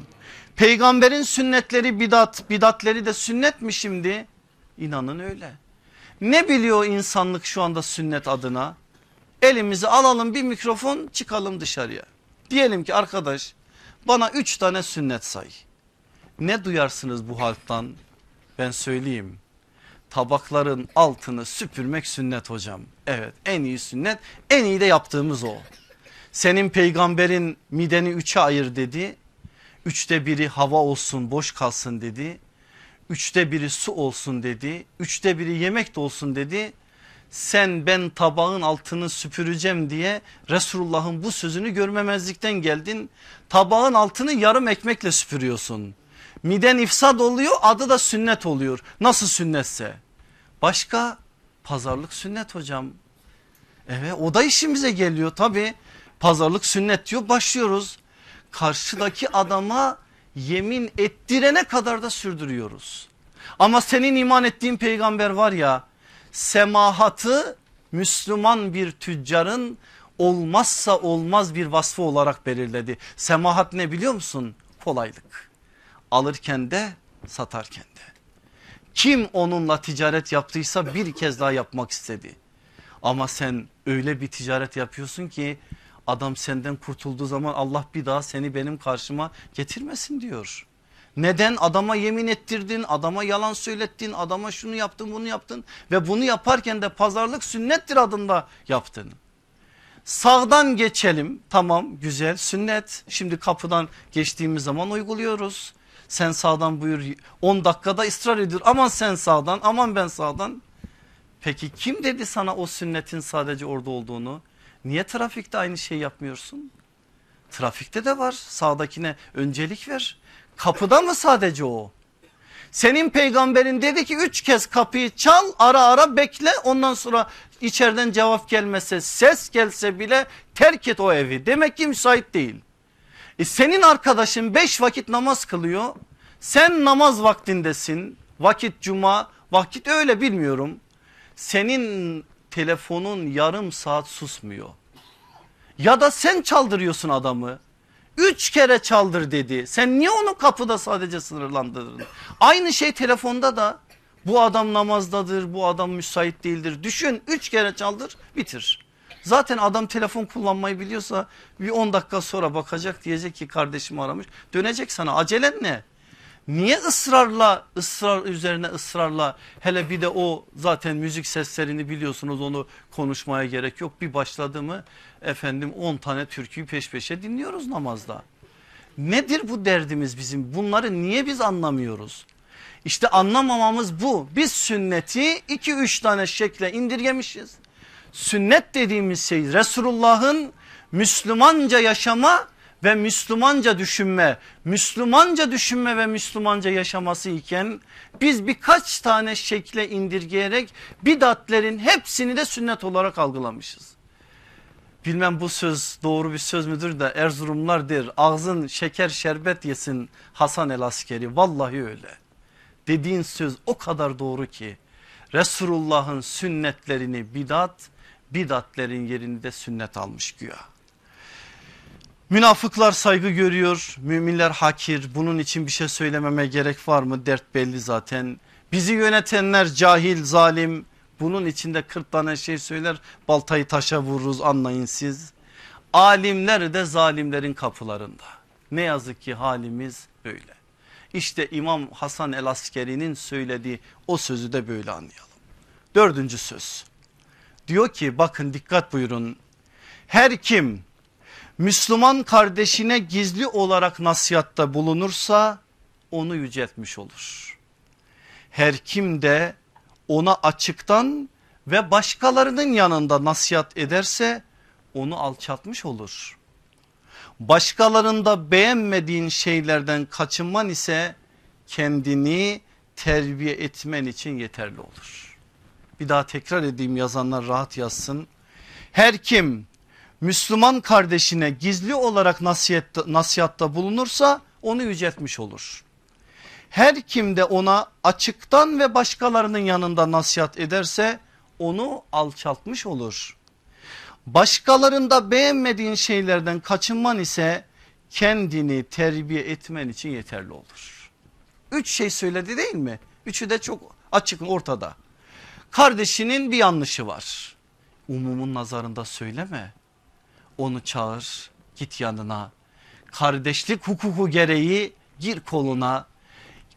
Peygamberin sünnetleri bidat bidatleri de sünnet mi şimdi? İnanın öyle. Ne biliyor insanlık şu anda sünnet adına? Elimizi alalım bir mikrofon çıkalım dışarıya. Diyelim ki arkadaş bana üç tane sünnet say. Ne duyarsınız bu halktan? Ben söyleyeyim. Tabakların altını süpürmek sünnet hocam. Evet en iyi sünnet en iyi de yaptığımız o. Senin peygamberin mideni üçe ayır dedi. Üçte biri hava olsun boş kalsın dedi. Üçte biri su olsun dedi. Üçte biri yemek de olsun dedi sen ben tabağın altını süpüreceğim diye Resulullah'ın bu sözünü görmemezlikten geldin. Tabağın altını yarım ekmekle süpürüyorsun. Miden ifsad oluyor adı da sünnet oluyor. Nasıl sünnetse. Başka pazarlık sünnet hocam. Evet o da işimize geliyor tabi. Pazarlık sünnet diyor başlıyoruz. Karşıdaki adama yemin ettirene kadar da sürdürüyoruz. Ama senin iman ettiğin peygamber var ya semahatı Müslüman bir tüccarın olmazsa olmaz bir vasfı olarak belirledi. Semahat ne biliyor musun? Kolaylık. Alırken de satarken de. Kim onunla ticaret yaptıysa bir kez daha yapmak istedi. Ama sen öyle bir ticaret yapıyorsun ki adam senden kurtulduğu zaman Allah bir daha seni benim karşıma getirmesin diyor. Neden adama yemin ettirdin adama yalan söylettin adama şunu yaptın bunu yaptın ve bunu yaparken de pazarlık sünnettir adında yaptın. Sağdan geçelim tamam güzel sünnet şimdi kapıdan geçtiğimiz zaman uyguluyoruz. Sen sağdan buyur 10 dakikada ısrar ediyor aman sen sağdan aman ben sağdan. Peki kim dedi sana o sünnetin sadece orada olduğunu? Niye trafikte aynı şey yapmıyorsun? Trafikte de var sağdakine öncelik ver. Kapıda mı sadece o? Senin peygamberin dedi ki üç kez kapıyı çal ara ara bekle ondan sonra içeriden cevap gelmese ses gelse bile terk et o evi. Demek ki müsait değil. E senin arkadaşın beş vakit namaz kılıyor. Sen namaz vaktindesin. Vakit cuma vakit öyle bilmiyorum. Senin telefonun yarım saat susmuyor. Ya da sen çaldırıyorsun adamı. Üç kere çaldır dedi. Sen niye onu kapıda sadece sınırlandırdın? Aynı şey telefonda da bu adam namazdadır bu adam müsait değildir. Düşün üç kere çaldır bitir. Zaten adam telefon kullanmayı biliyorsa bir 10 dakika sonra bakacak diyecek ki kardeşim aramış. Dönecek sana acelen ne? Niye ısrarla ısrar üzerine ısrarla hele bir de o zaten müzik seslerini biliyorsunuz onu konuşmaya gerek yok. Bir başladı mı efendim 10 tane türküyü peş peşe dinliyoruz namazda. Nedir bu derdimiz bizim bunları niye biz anlamıyoruz? İşte anlamamamız bu. Biz sünneti 2-3 tane şekle indirgemişiz. Sünnet dediğimiz şey Resulullah'ın Müslümanca yaşama ve Müslümanca düşünme, Müslümanca düşünme ve Müslümanca yaşaması iken biz birkaç tane şekle indirgeyerek bidatlerin hepsini de sünnet olarak algılamışız. Bilmem bu söz doğru bir söz müdür de Erzurumlar der ağzın şeker şerbet yesin Hasan el askeri vallahi öyle. Dediğin söz o kadar doğru ki Resulullah'ın sünnetlerini bidat bidatlerin yerini de sünnet almış güya. Münafıklar saygı görüyor, müminler hakir. Bunun için bir şey söylememe gerek var mı? Dert belli zaten. Bizi yönetenler cahil, zalim. Bunun içinde 40 tane şey söyler. Baltayı taşa vururuz anlayın siz. Alimler de zalimlerin kapılarında. Ne yazık ki halimiz böyle. İşte İmam Hasan el Askeri'nin söylediği o sözü de böyle anlayalım. Dördüncü söz. Diyor ki bakın dikkat buyurun. Her kim Müslüman kardeşine gizli olarak nasihatta bulunursa onu yüceltmiş olur. Her kim de ona açıktan ve başkalarının yanında nasihat ederse onu alçaltmış olur. Başkalarında beğenmediğin şeylerden kaçınman ise kendini terbiye etmen için yeterli olur. Bir daha tekrar edeyim yazanlar rahat yazsın. Her kim Müslüman kardeşine gizli olarak nasihatta, nasihatta bulunursa onu yüceltmiş olur. Her kim de ona açıktan ve başkalarının yanında nasihat ederse onu alçaltmış olur. Başkalarında beğenmediğin şeylerden kaçınman ise kendini terbiye etmen için yeterli olur. Üç şey söyledi değil mi? Üçü de çok açık ortada. Kardeşinin bir yanlışı var. Umumun nazarında söyleme onu çağır git yanına kardeşlik hukuku gereği gir koluna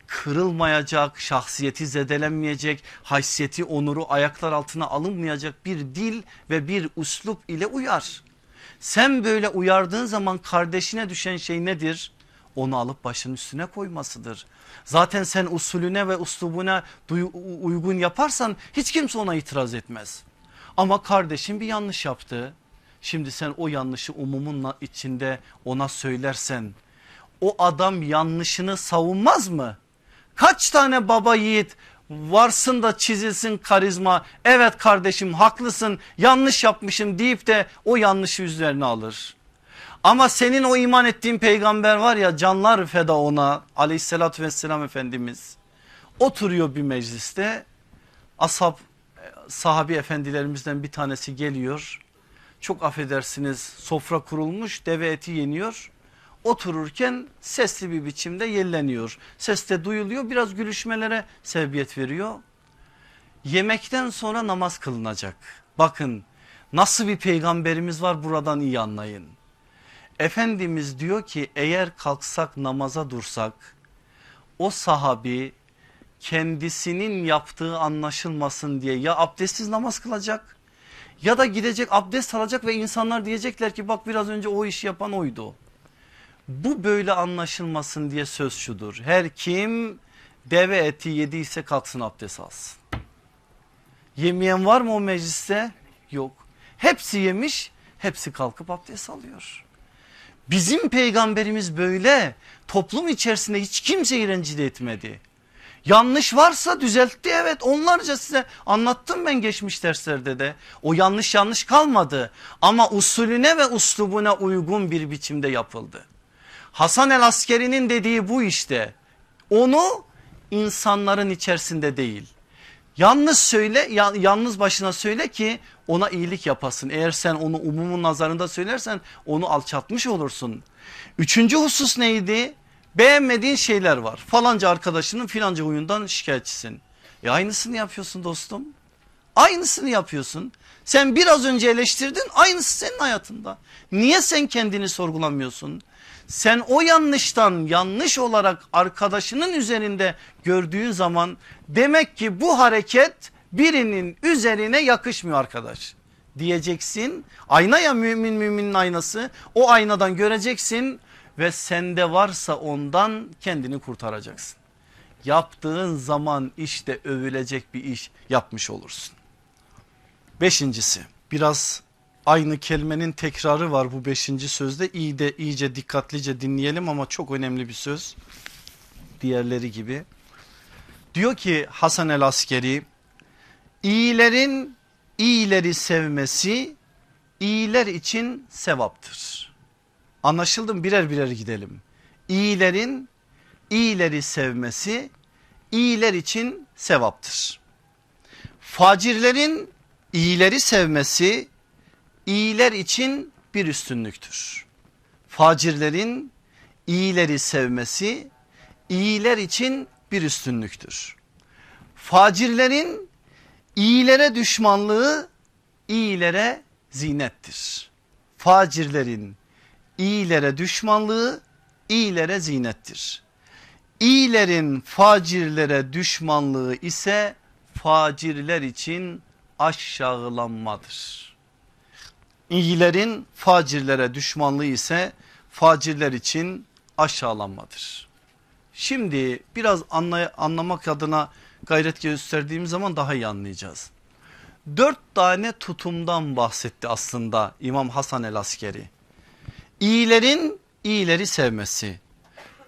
kırılmayacak şahsiyeti zedelenmeyecek haysiyeti onuru ayaklar altına alınmayacak bir dil ve bir uslup ile uyar. Sen böyle uyardığın zaman kardeşine düşen şey nedir? Onu alıp başının üstüne koymasıdır. Zaten sen usulüne ve uslubuna uygun yaparsan hiç kimse ona itiraz etmez. Ama kardeşin bir yanlış yaptı Şimdi sen o yanlışı umumun içinde ona söylersen o adam yanlışını savunmaz mı? Kaç tane baba yiğit varsın da çizilsin karizma evet kardeşim haklısın yanlış yapmışım deyip de o yanlışı üzerine alır. Ama senin o iman ettiğin peygamber var ya canlar feda ona aleyhissalatü vesselam efendimiz oturuyor bir mecliste ashab sahabi efendilerimizden bir tanesi geliyor çok affedersiniz sofra kurulmuş deve eti yeniyor. Otururken sesli bir biçimde yelleniyor. Ses de duyuluyor biraz gülüşmelere sebebiyet veriyor. Yemekten sonra namaz kılınacak. Bakın nasıl bir peygamberimiz var buradan iyi anlayın. Efendimiz diyor ki eğer kalksak namaza dursak o sahabi kendisinin yaptığı anlaşılmasın diye ya abdestsiz namaz kılacak ya da gidecek abdest alacak ve insanlar diyecekler ki bak biraz önce o işi yapan oydu. Bu böyle anlaşılmasın diye söz şudur. Her kim deve eti yediyse kalksın abdest alsın. Yemeyen var mı o mecliste? Yok. Hepsi yemiş hepsi kalkıp abdest alıyor. Bizim peygamberimiz böyle toplum içerisinde hiç kimseyi rencide etmedi. Yanlış varsa düzeltti evet onlarca size anlattım ben geçmiş derslerde de. O yanlış yanlış kalmadı ama usulüne ve uslubuna uygun bir biçimde yapıldı. Hasan el Askeri'nin dediği bu işte. Onu insanların içerisinde değil. Yalnız söyle yalnız başına söyle ki ona iyilik yapasın. Eğer sen onu umumun nazarında söylersen onu alçaltmış olursun. Üçüncü husus neydi? Beğenmediğin şeyler var. Falanca arkadaşının filanca huyundan şikayetçisin. E aynısını yapıyorsun dostum. Aynısını yapıyorsun. Sen biraz önce eleştirdin aynısı senin hayatında. Niye sen kendini sorgulamıyorsun? Sen o yanlıştan yanlış olarak arkadaşının üzerinde gördüğün zaman demek ki bu hareket birinin üzerine yakışmıyor arkadaş diyeceksin. Ayna ya mümin müminin aynası o aynadan göreceksin ve sende varsa ondan kendini kurtaracaksın. Yaptığın zaman işte övülecek bir iş yapmış olursun. Beşincisi biraz aynı kelimenin tekrarı var bu beşinci sözde iyi de iyice dikkatlice dinleyelim ama çok önemli bir söz diğerleri gibi. Diyor ki Hasan el Askeri iyilerin iyileri sevmesi iyiler için sevaptır. Anlaşıldı Birer birer gidelim. İyilerin iyileri sevmesi iyiler için sevaptır. Facirlerin iyileri sevmesi iyiler için bir üstünlüktür. Facirlerin iyileri sevmesi iyiler için bir üstünlüktür. Facirlerin iyilere düşmanlığı iyilere zinettir. Facirlerin iyilere düşmanlığı iyilere zinettir. İyilerin facirlere düşmanlığı ise facirler için aşağılanmadır. İyilerin facirlere düşmanlığı ise facirler için aşağılanmadır. Şimdi biraz anlay anlamak adına gayret gösterdiğimiz zaman daha iyi anlayacağız. Dört tane tutumdan bahsetti aslında İmam Hasan el Askeri. İyilerin iyileri sevmesi,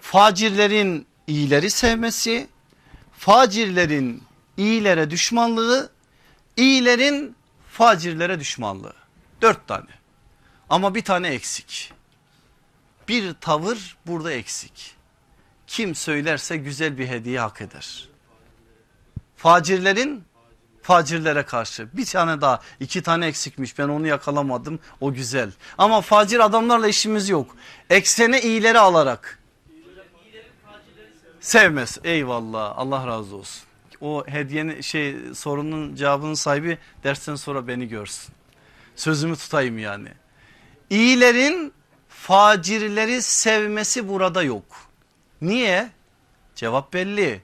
facirlerin iyileri sevmesi, facirlerin iyilere düşmanlığı, iyilerin facirlere düşmanlığı. Dört tane ama bir tane eksik. Bir tavır burada eksik. Kim söylerse güzel bir hediye hak eder. Facirlerin facirlere karşı bir tane daha iki tane eksikmiş ben onu yakalamadım o güzel. Ama facir adamlarla işimiz yok. Eksene iyileri alarak sevmez eyvallah Allah razı olsun. O hediyenin şey sorunun cevabının sahibi dersten sonra beni görsün. Sözümü tutayım yani. İyilerin facirleri sevmesi burada yok. Niye? Cevap belli.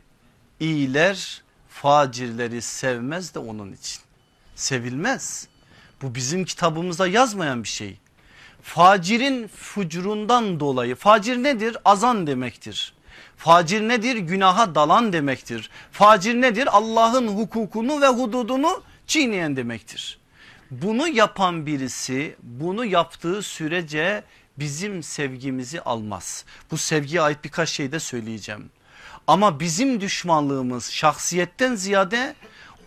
İyiler facirleri sevmez de onun için. Sevilmez. Bu bizim kitabımızda yazmayan bir şey. Facirin fucurundan dolayı facir nedir? Azan demektir. Facir nedir? Günaha dalan demektir. Facir nedir? Allah'ın hukukunu ve hududunu çiğneyen demektir. Bunu yapan birisi bunu yaptığı sürece bizim sevgimizi almaz. Bu sevgiye ait birkaç şey de söyleyeceğim. Ama bizim düşmanlığımız şahsiyetten ziyade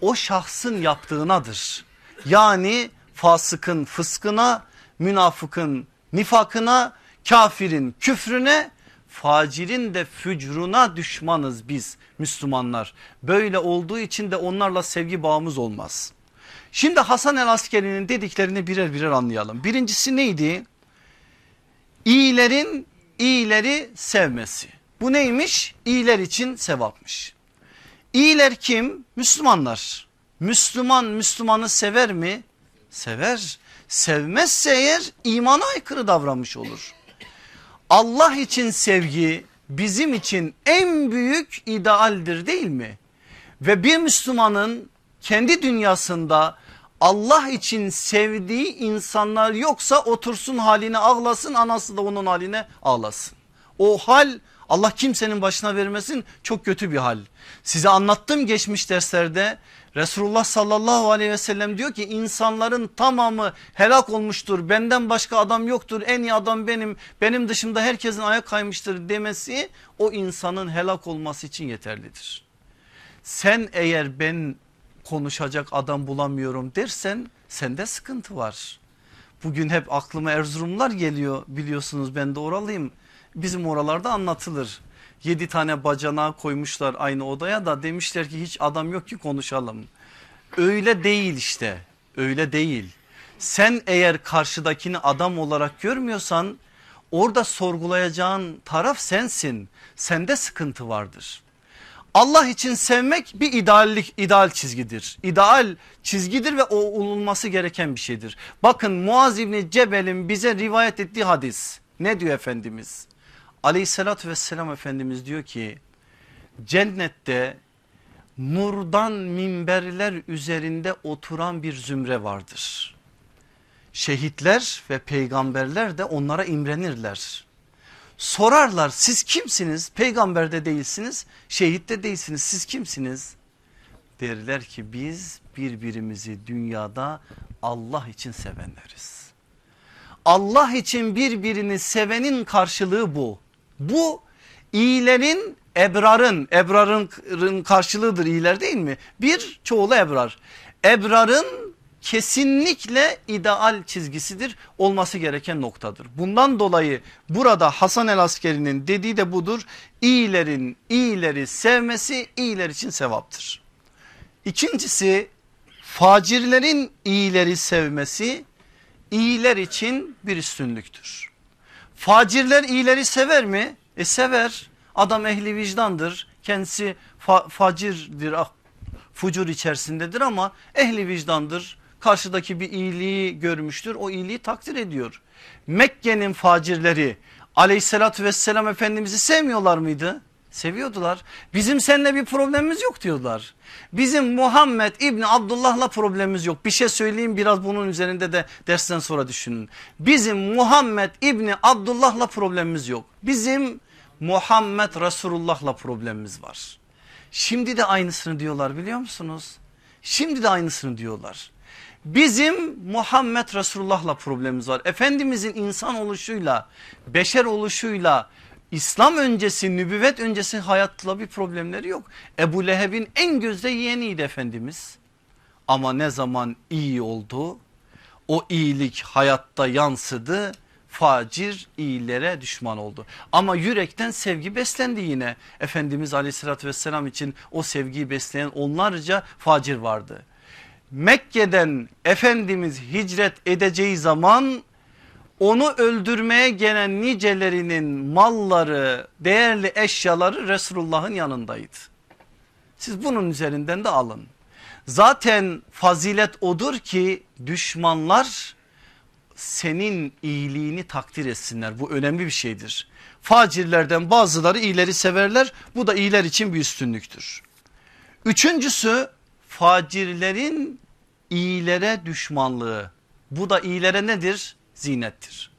o şahsın yaptığınadır. Yani fasıkın fıskına, münafıkın nifakına, kafirin küfrüne, facirin de fücruna düşmanız biz Müslümanlar. Böyle olduğu için de onlarla sevgi bağımız olmaz. Şimdi Hasan el Askeri'nin dediklerini birer birer anlayalım. Birincisi neydi? İyilerin iyileri sevmesi. Bu neymiş? İyiler için sevapmış. İyiler kim? Müslümanlar. Müslüman Müslümanı sever mi? Sever. Sevmezse eğer imana aykırı davranmış olur. Allah için sevgi bizim için en büyük idealdir değil mi? Ve bir Müslümanın kendi dünyasında Allah için sevdiği insanlar yoksa otursun haline ağlasın anası da onun haline ağlasın. O hal Allah kimsenin başına vermesin çok kötü bir hal. Size anlattım geçmiş derslerde Resulullah sallallahu aleyhi ve sellem diyor ki insanların tamamı helak olmuştur. Benden başka adam yoktur. En iyi adam benim. Benim dışımda herkesin ayak kaymıştır demesi o insanın helak olması için yeterlidir. Sen eğer ben konuşacak adam bulamıyorum dersen sende sıkıntı var. Bugün hep aklıma Erzurumlar geliyor biliyorsunuz ben de oralıyım. Bizim oralarda anlatılır. Yedi tane bacana koymuşlar aynı odaya da demişler ki hiç adam yok ki konuşalım. Öyle değil işte öyle değil. Sen eğer karşıdakini adam olarak görmüyorsan orada sorgulayacağın taraf sensin. Sende sıkıntı vardır. Allah için sevmek bir ideallik, ideal çizgidir. İdeal çizgidir ve o olunması gereken bir şeydir. Bakın Muaz İbni Cebel'in bize rivayet ettiği hadis. Ne diyor Efendimiz? Aleyhissalatü vesselam Efendimiz diyor ki cennette nurdan minberler üzerinde oturan bir zümre vardır. Şehitler ve peygamberler de onlara imrenirler. Sorarlar siz kimsiniz? Peygamber de değilsiniz, şehit de değilsiniz. Siz kimsiniz? Derler ki biz birbirimizi dünyada Allah için sevenleriz. Allah için birbirini sevenin karşılığı bu. Bu iyilerin ebrarın, ebrarın karşılığıdır iyiler değil mi? Bir çoğulu ebrar. Ebrarın kesinlikle ideal çizgisidir olması gereken noktadır. Bundan dolayı burada Hasan el Askeri'nin dediği de budur. İyilerin iyileri sevmesi iyiler için sevaptır. İkincisi facirlerin iyileri sevmesi iyiler için bir üstünlüktür. Facirler iyileri sever mi? E sever. Adam ehli vicdandır. Kendisi fa facirdir, ah, fucur içerisindedir ama ehli vicdandır. Karşıdaki bir iyiliği görmüştür. O iyiliği takdir ediyor. Mekke'nin facirleri aleyhissalatü vesselam efendimizi sevmiyorlar mıydı? Seviyordular. Bizim seninle bir problemimiz yok diyorlar. Bizim Muhammed İbni Abdullah'la problemimiz yok. Bir şey söyleyeyim biraz bunun üzerinde de dersten sonra düşünün. Bizim Muhammed İbni Abdullah'la problemimiz yok. Bizim Muhammed Resulullah'la problemimiz var. Şimdi de aynısını diyorlar biliyor musunuz? Şimdi de aynısını diyorlar. Bizim Muhammed Resulullah'la problemimiz var. Efendimizin insan oluşuyla, beşer oluşuyla, İslam öncesi, nübüvvet öncesi hayatla bir problemleri yok. Ebu Leheb'in en gözde yeğeniydi Efendimiz. Ama ne zaman iyi oldu, o iyilik hayatta yansıdı facir iyilere düşman oldu. Ama yürekten sevgi beslendi yine. Efendimiz aleyhissalatü vesselam için o sevgiyi besleyen onlarca facir vardı. Mekke'den Efendimiz hicret edeceği zaman onu öldürmeye gelen nicelerinin malları, değerli eşyaları Resulullah'ın yanındaydı. Siz bunun üzerinden de alın. Zaten fazilet odur ki düşmanlar senin iyiliğini takdir etsinler. Bu önemli bir şeydir. Facirlerden bazıları iyileri severler. Bu da iyiler için bir üstünlüktür. Üçüncüsü facirlerin iyilere düşmanlığı. Bu da iyilere nedir? Zinettir.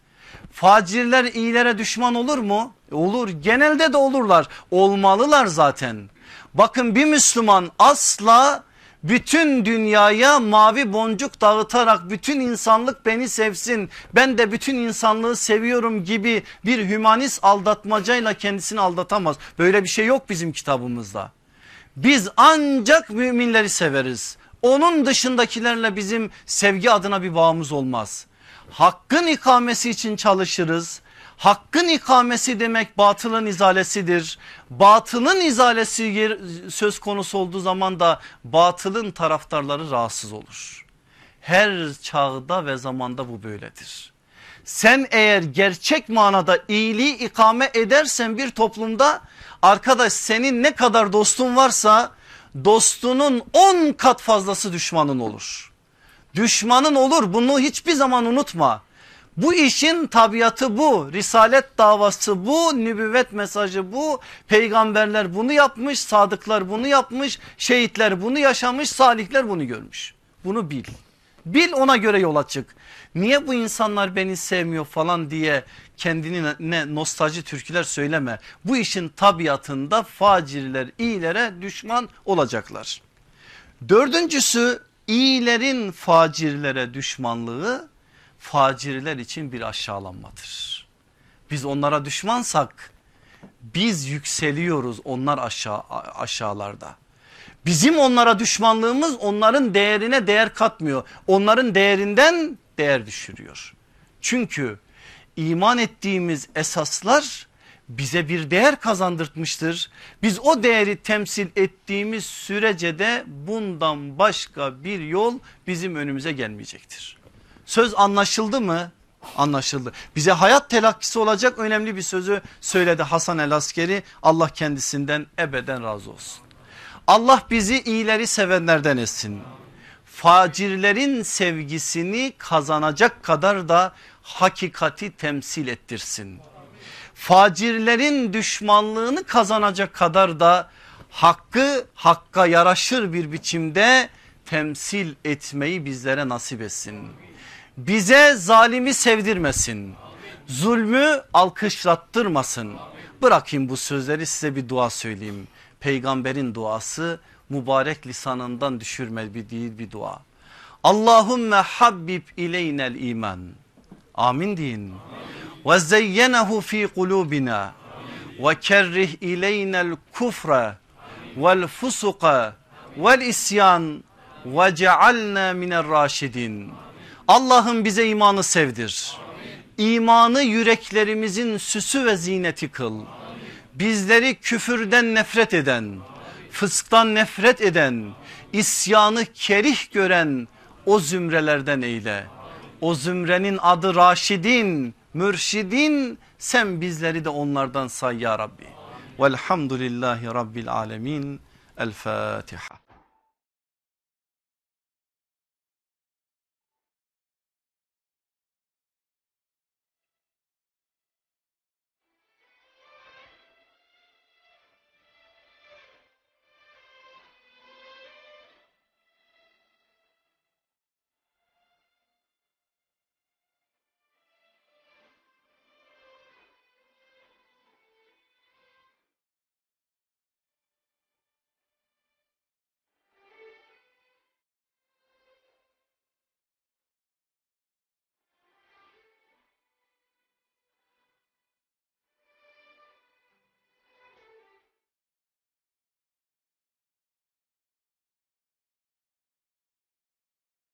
Facirler iyilere düşman olur mu? E, olur genelde de olurlar olmalılar zaten. Bakın bir Müslüman asla bütün dünyaya mavi boncuk dağıtarak bütün insanlık beni sevsin ben de bütün insanlığı seviyorum gibi bir hümanist aldatmacayla kendisini aldatamaz. Böyle bir şey yok bizim kitabımızda. Biz ancak müminleri severiz. Onun dışındakilerle bizim sevgi adına bir bağımız olmaz. Hakkın ikamesi için çalışırız Hakkın ikamesi demek batılın izalesidir. Batılın izalesi söz konusu olduğu zaman da batılın taraftarları rahatsız olur. Her çağda ve zamanda bu böyledir. Sen eğer gerçek manada iyiliği ikame edersen bir toplumda arkadaş senin ne kadar dostun varsa dostunun 10 kat fazlası düşmanın olur. Düşmanın olur bunu hiçbir zaman unutma. Bu işin tabiatı bu. Risalet davası bu. Nübüvvet mesajı bu. Peygamberler bunu yapmış. Sadıklar bunu yapmış. Şehitler bunu yaşamış. Salihler bunu görmüş. Bunu bil. Bil ona göre yola çık. Niye bu insanlar beni sevmiyor falan diye kendini ne nostalji türküler söyleme. Bu işin tabiatında facirler iyilere düşman olacaklar. Dördüncüsü iyilerin facirlere düşmanlığı facirler için bir aşağılanmadır. Biz onlara düşmansak biz yükseliyoruz onlar aşağı aşağılarda. Bizim onlara düşmanlığımız onların değerine değer katmıyor. Onların değerinden değer düşürüyor. Çünkü iman ettiğimiz esaslar bize bir değer kazandırtmıştır. Biz o değeri temsil ettiğimiz sürece de bundan başka bir yol bizim önümüze gelmeyecektir. Söz anlaşıldı mı? Anlaşıldı. Bize hayat telakkisi olacak önemli bir sözü söyledi Hasan el Askeri. Allah kendisinden ebeden razı olsun. Allah bizi iyileri sevenlerden etsin. Facirlerin sevgisini kazanacak kadar da hakikati temsil ettirsin. Facirlerin düşmanlığını kazanacak kadar da hakkı hakka yaraşır bir biçimde temsil etmeyi bizlere nasip etsin. Bize zalimi sevdirmesin. Zulmü alkışlattırmasın. Bırakayım bu sözleri size bir dua söyleyeyim. Peygamberin duası mübarek lisanından düşürme bir değil bir dua. Allahümme habbib ileynel iman. Amin deyin. Ve zeyyenehu fi kulubina ve kerrih ileynel kufra vel fusuka vel isyan ve cealna minel raşidin. Allah'ım bize imanı sevdir. İmanı yüreklerimizin süsü ve zineti kıl. Bizleri küfürden nefret eden, fısktan nefret eden, isyanı kerih gören o zümrelerden eyle. O zümrenin adı Raşidin, Mürşidin sen bizleri de onlardan say ya Rabbi. Velhamdülillahi Rabbil Alemin. El Fatiha.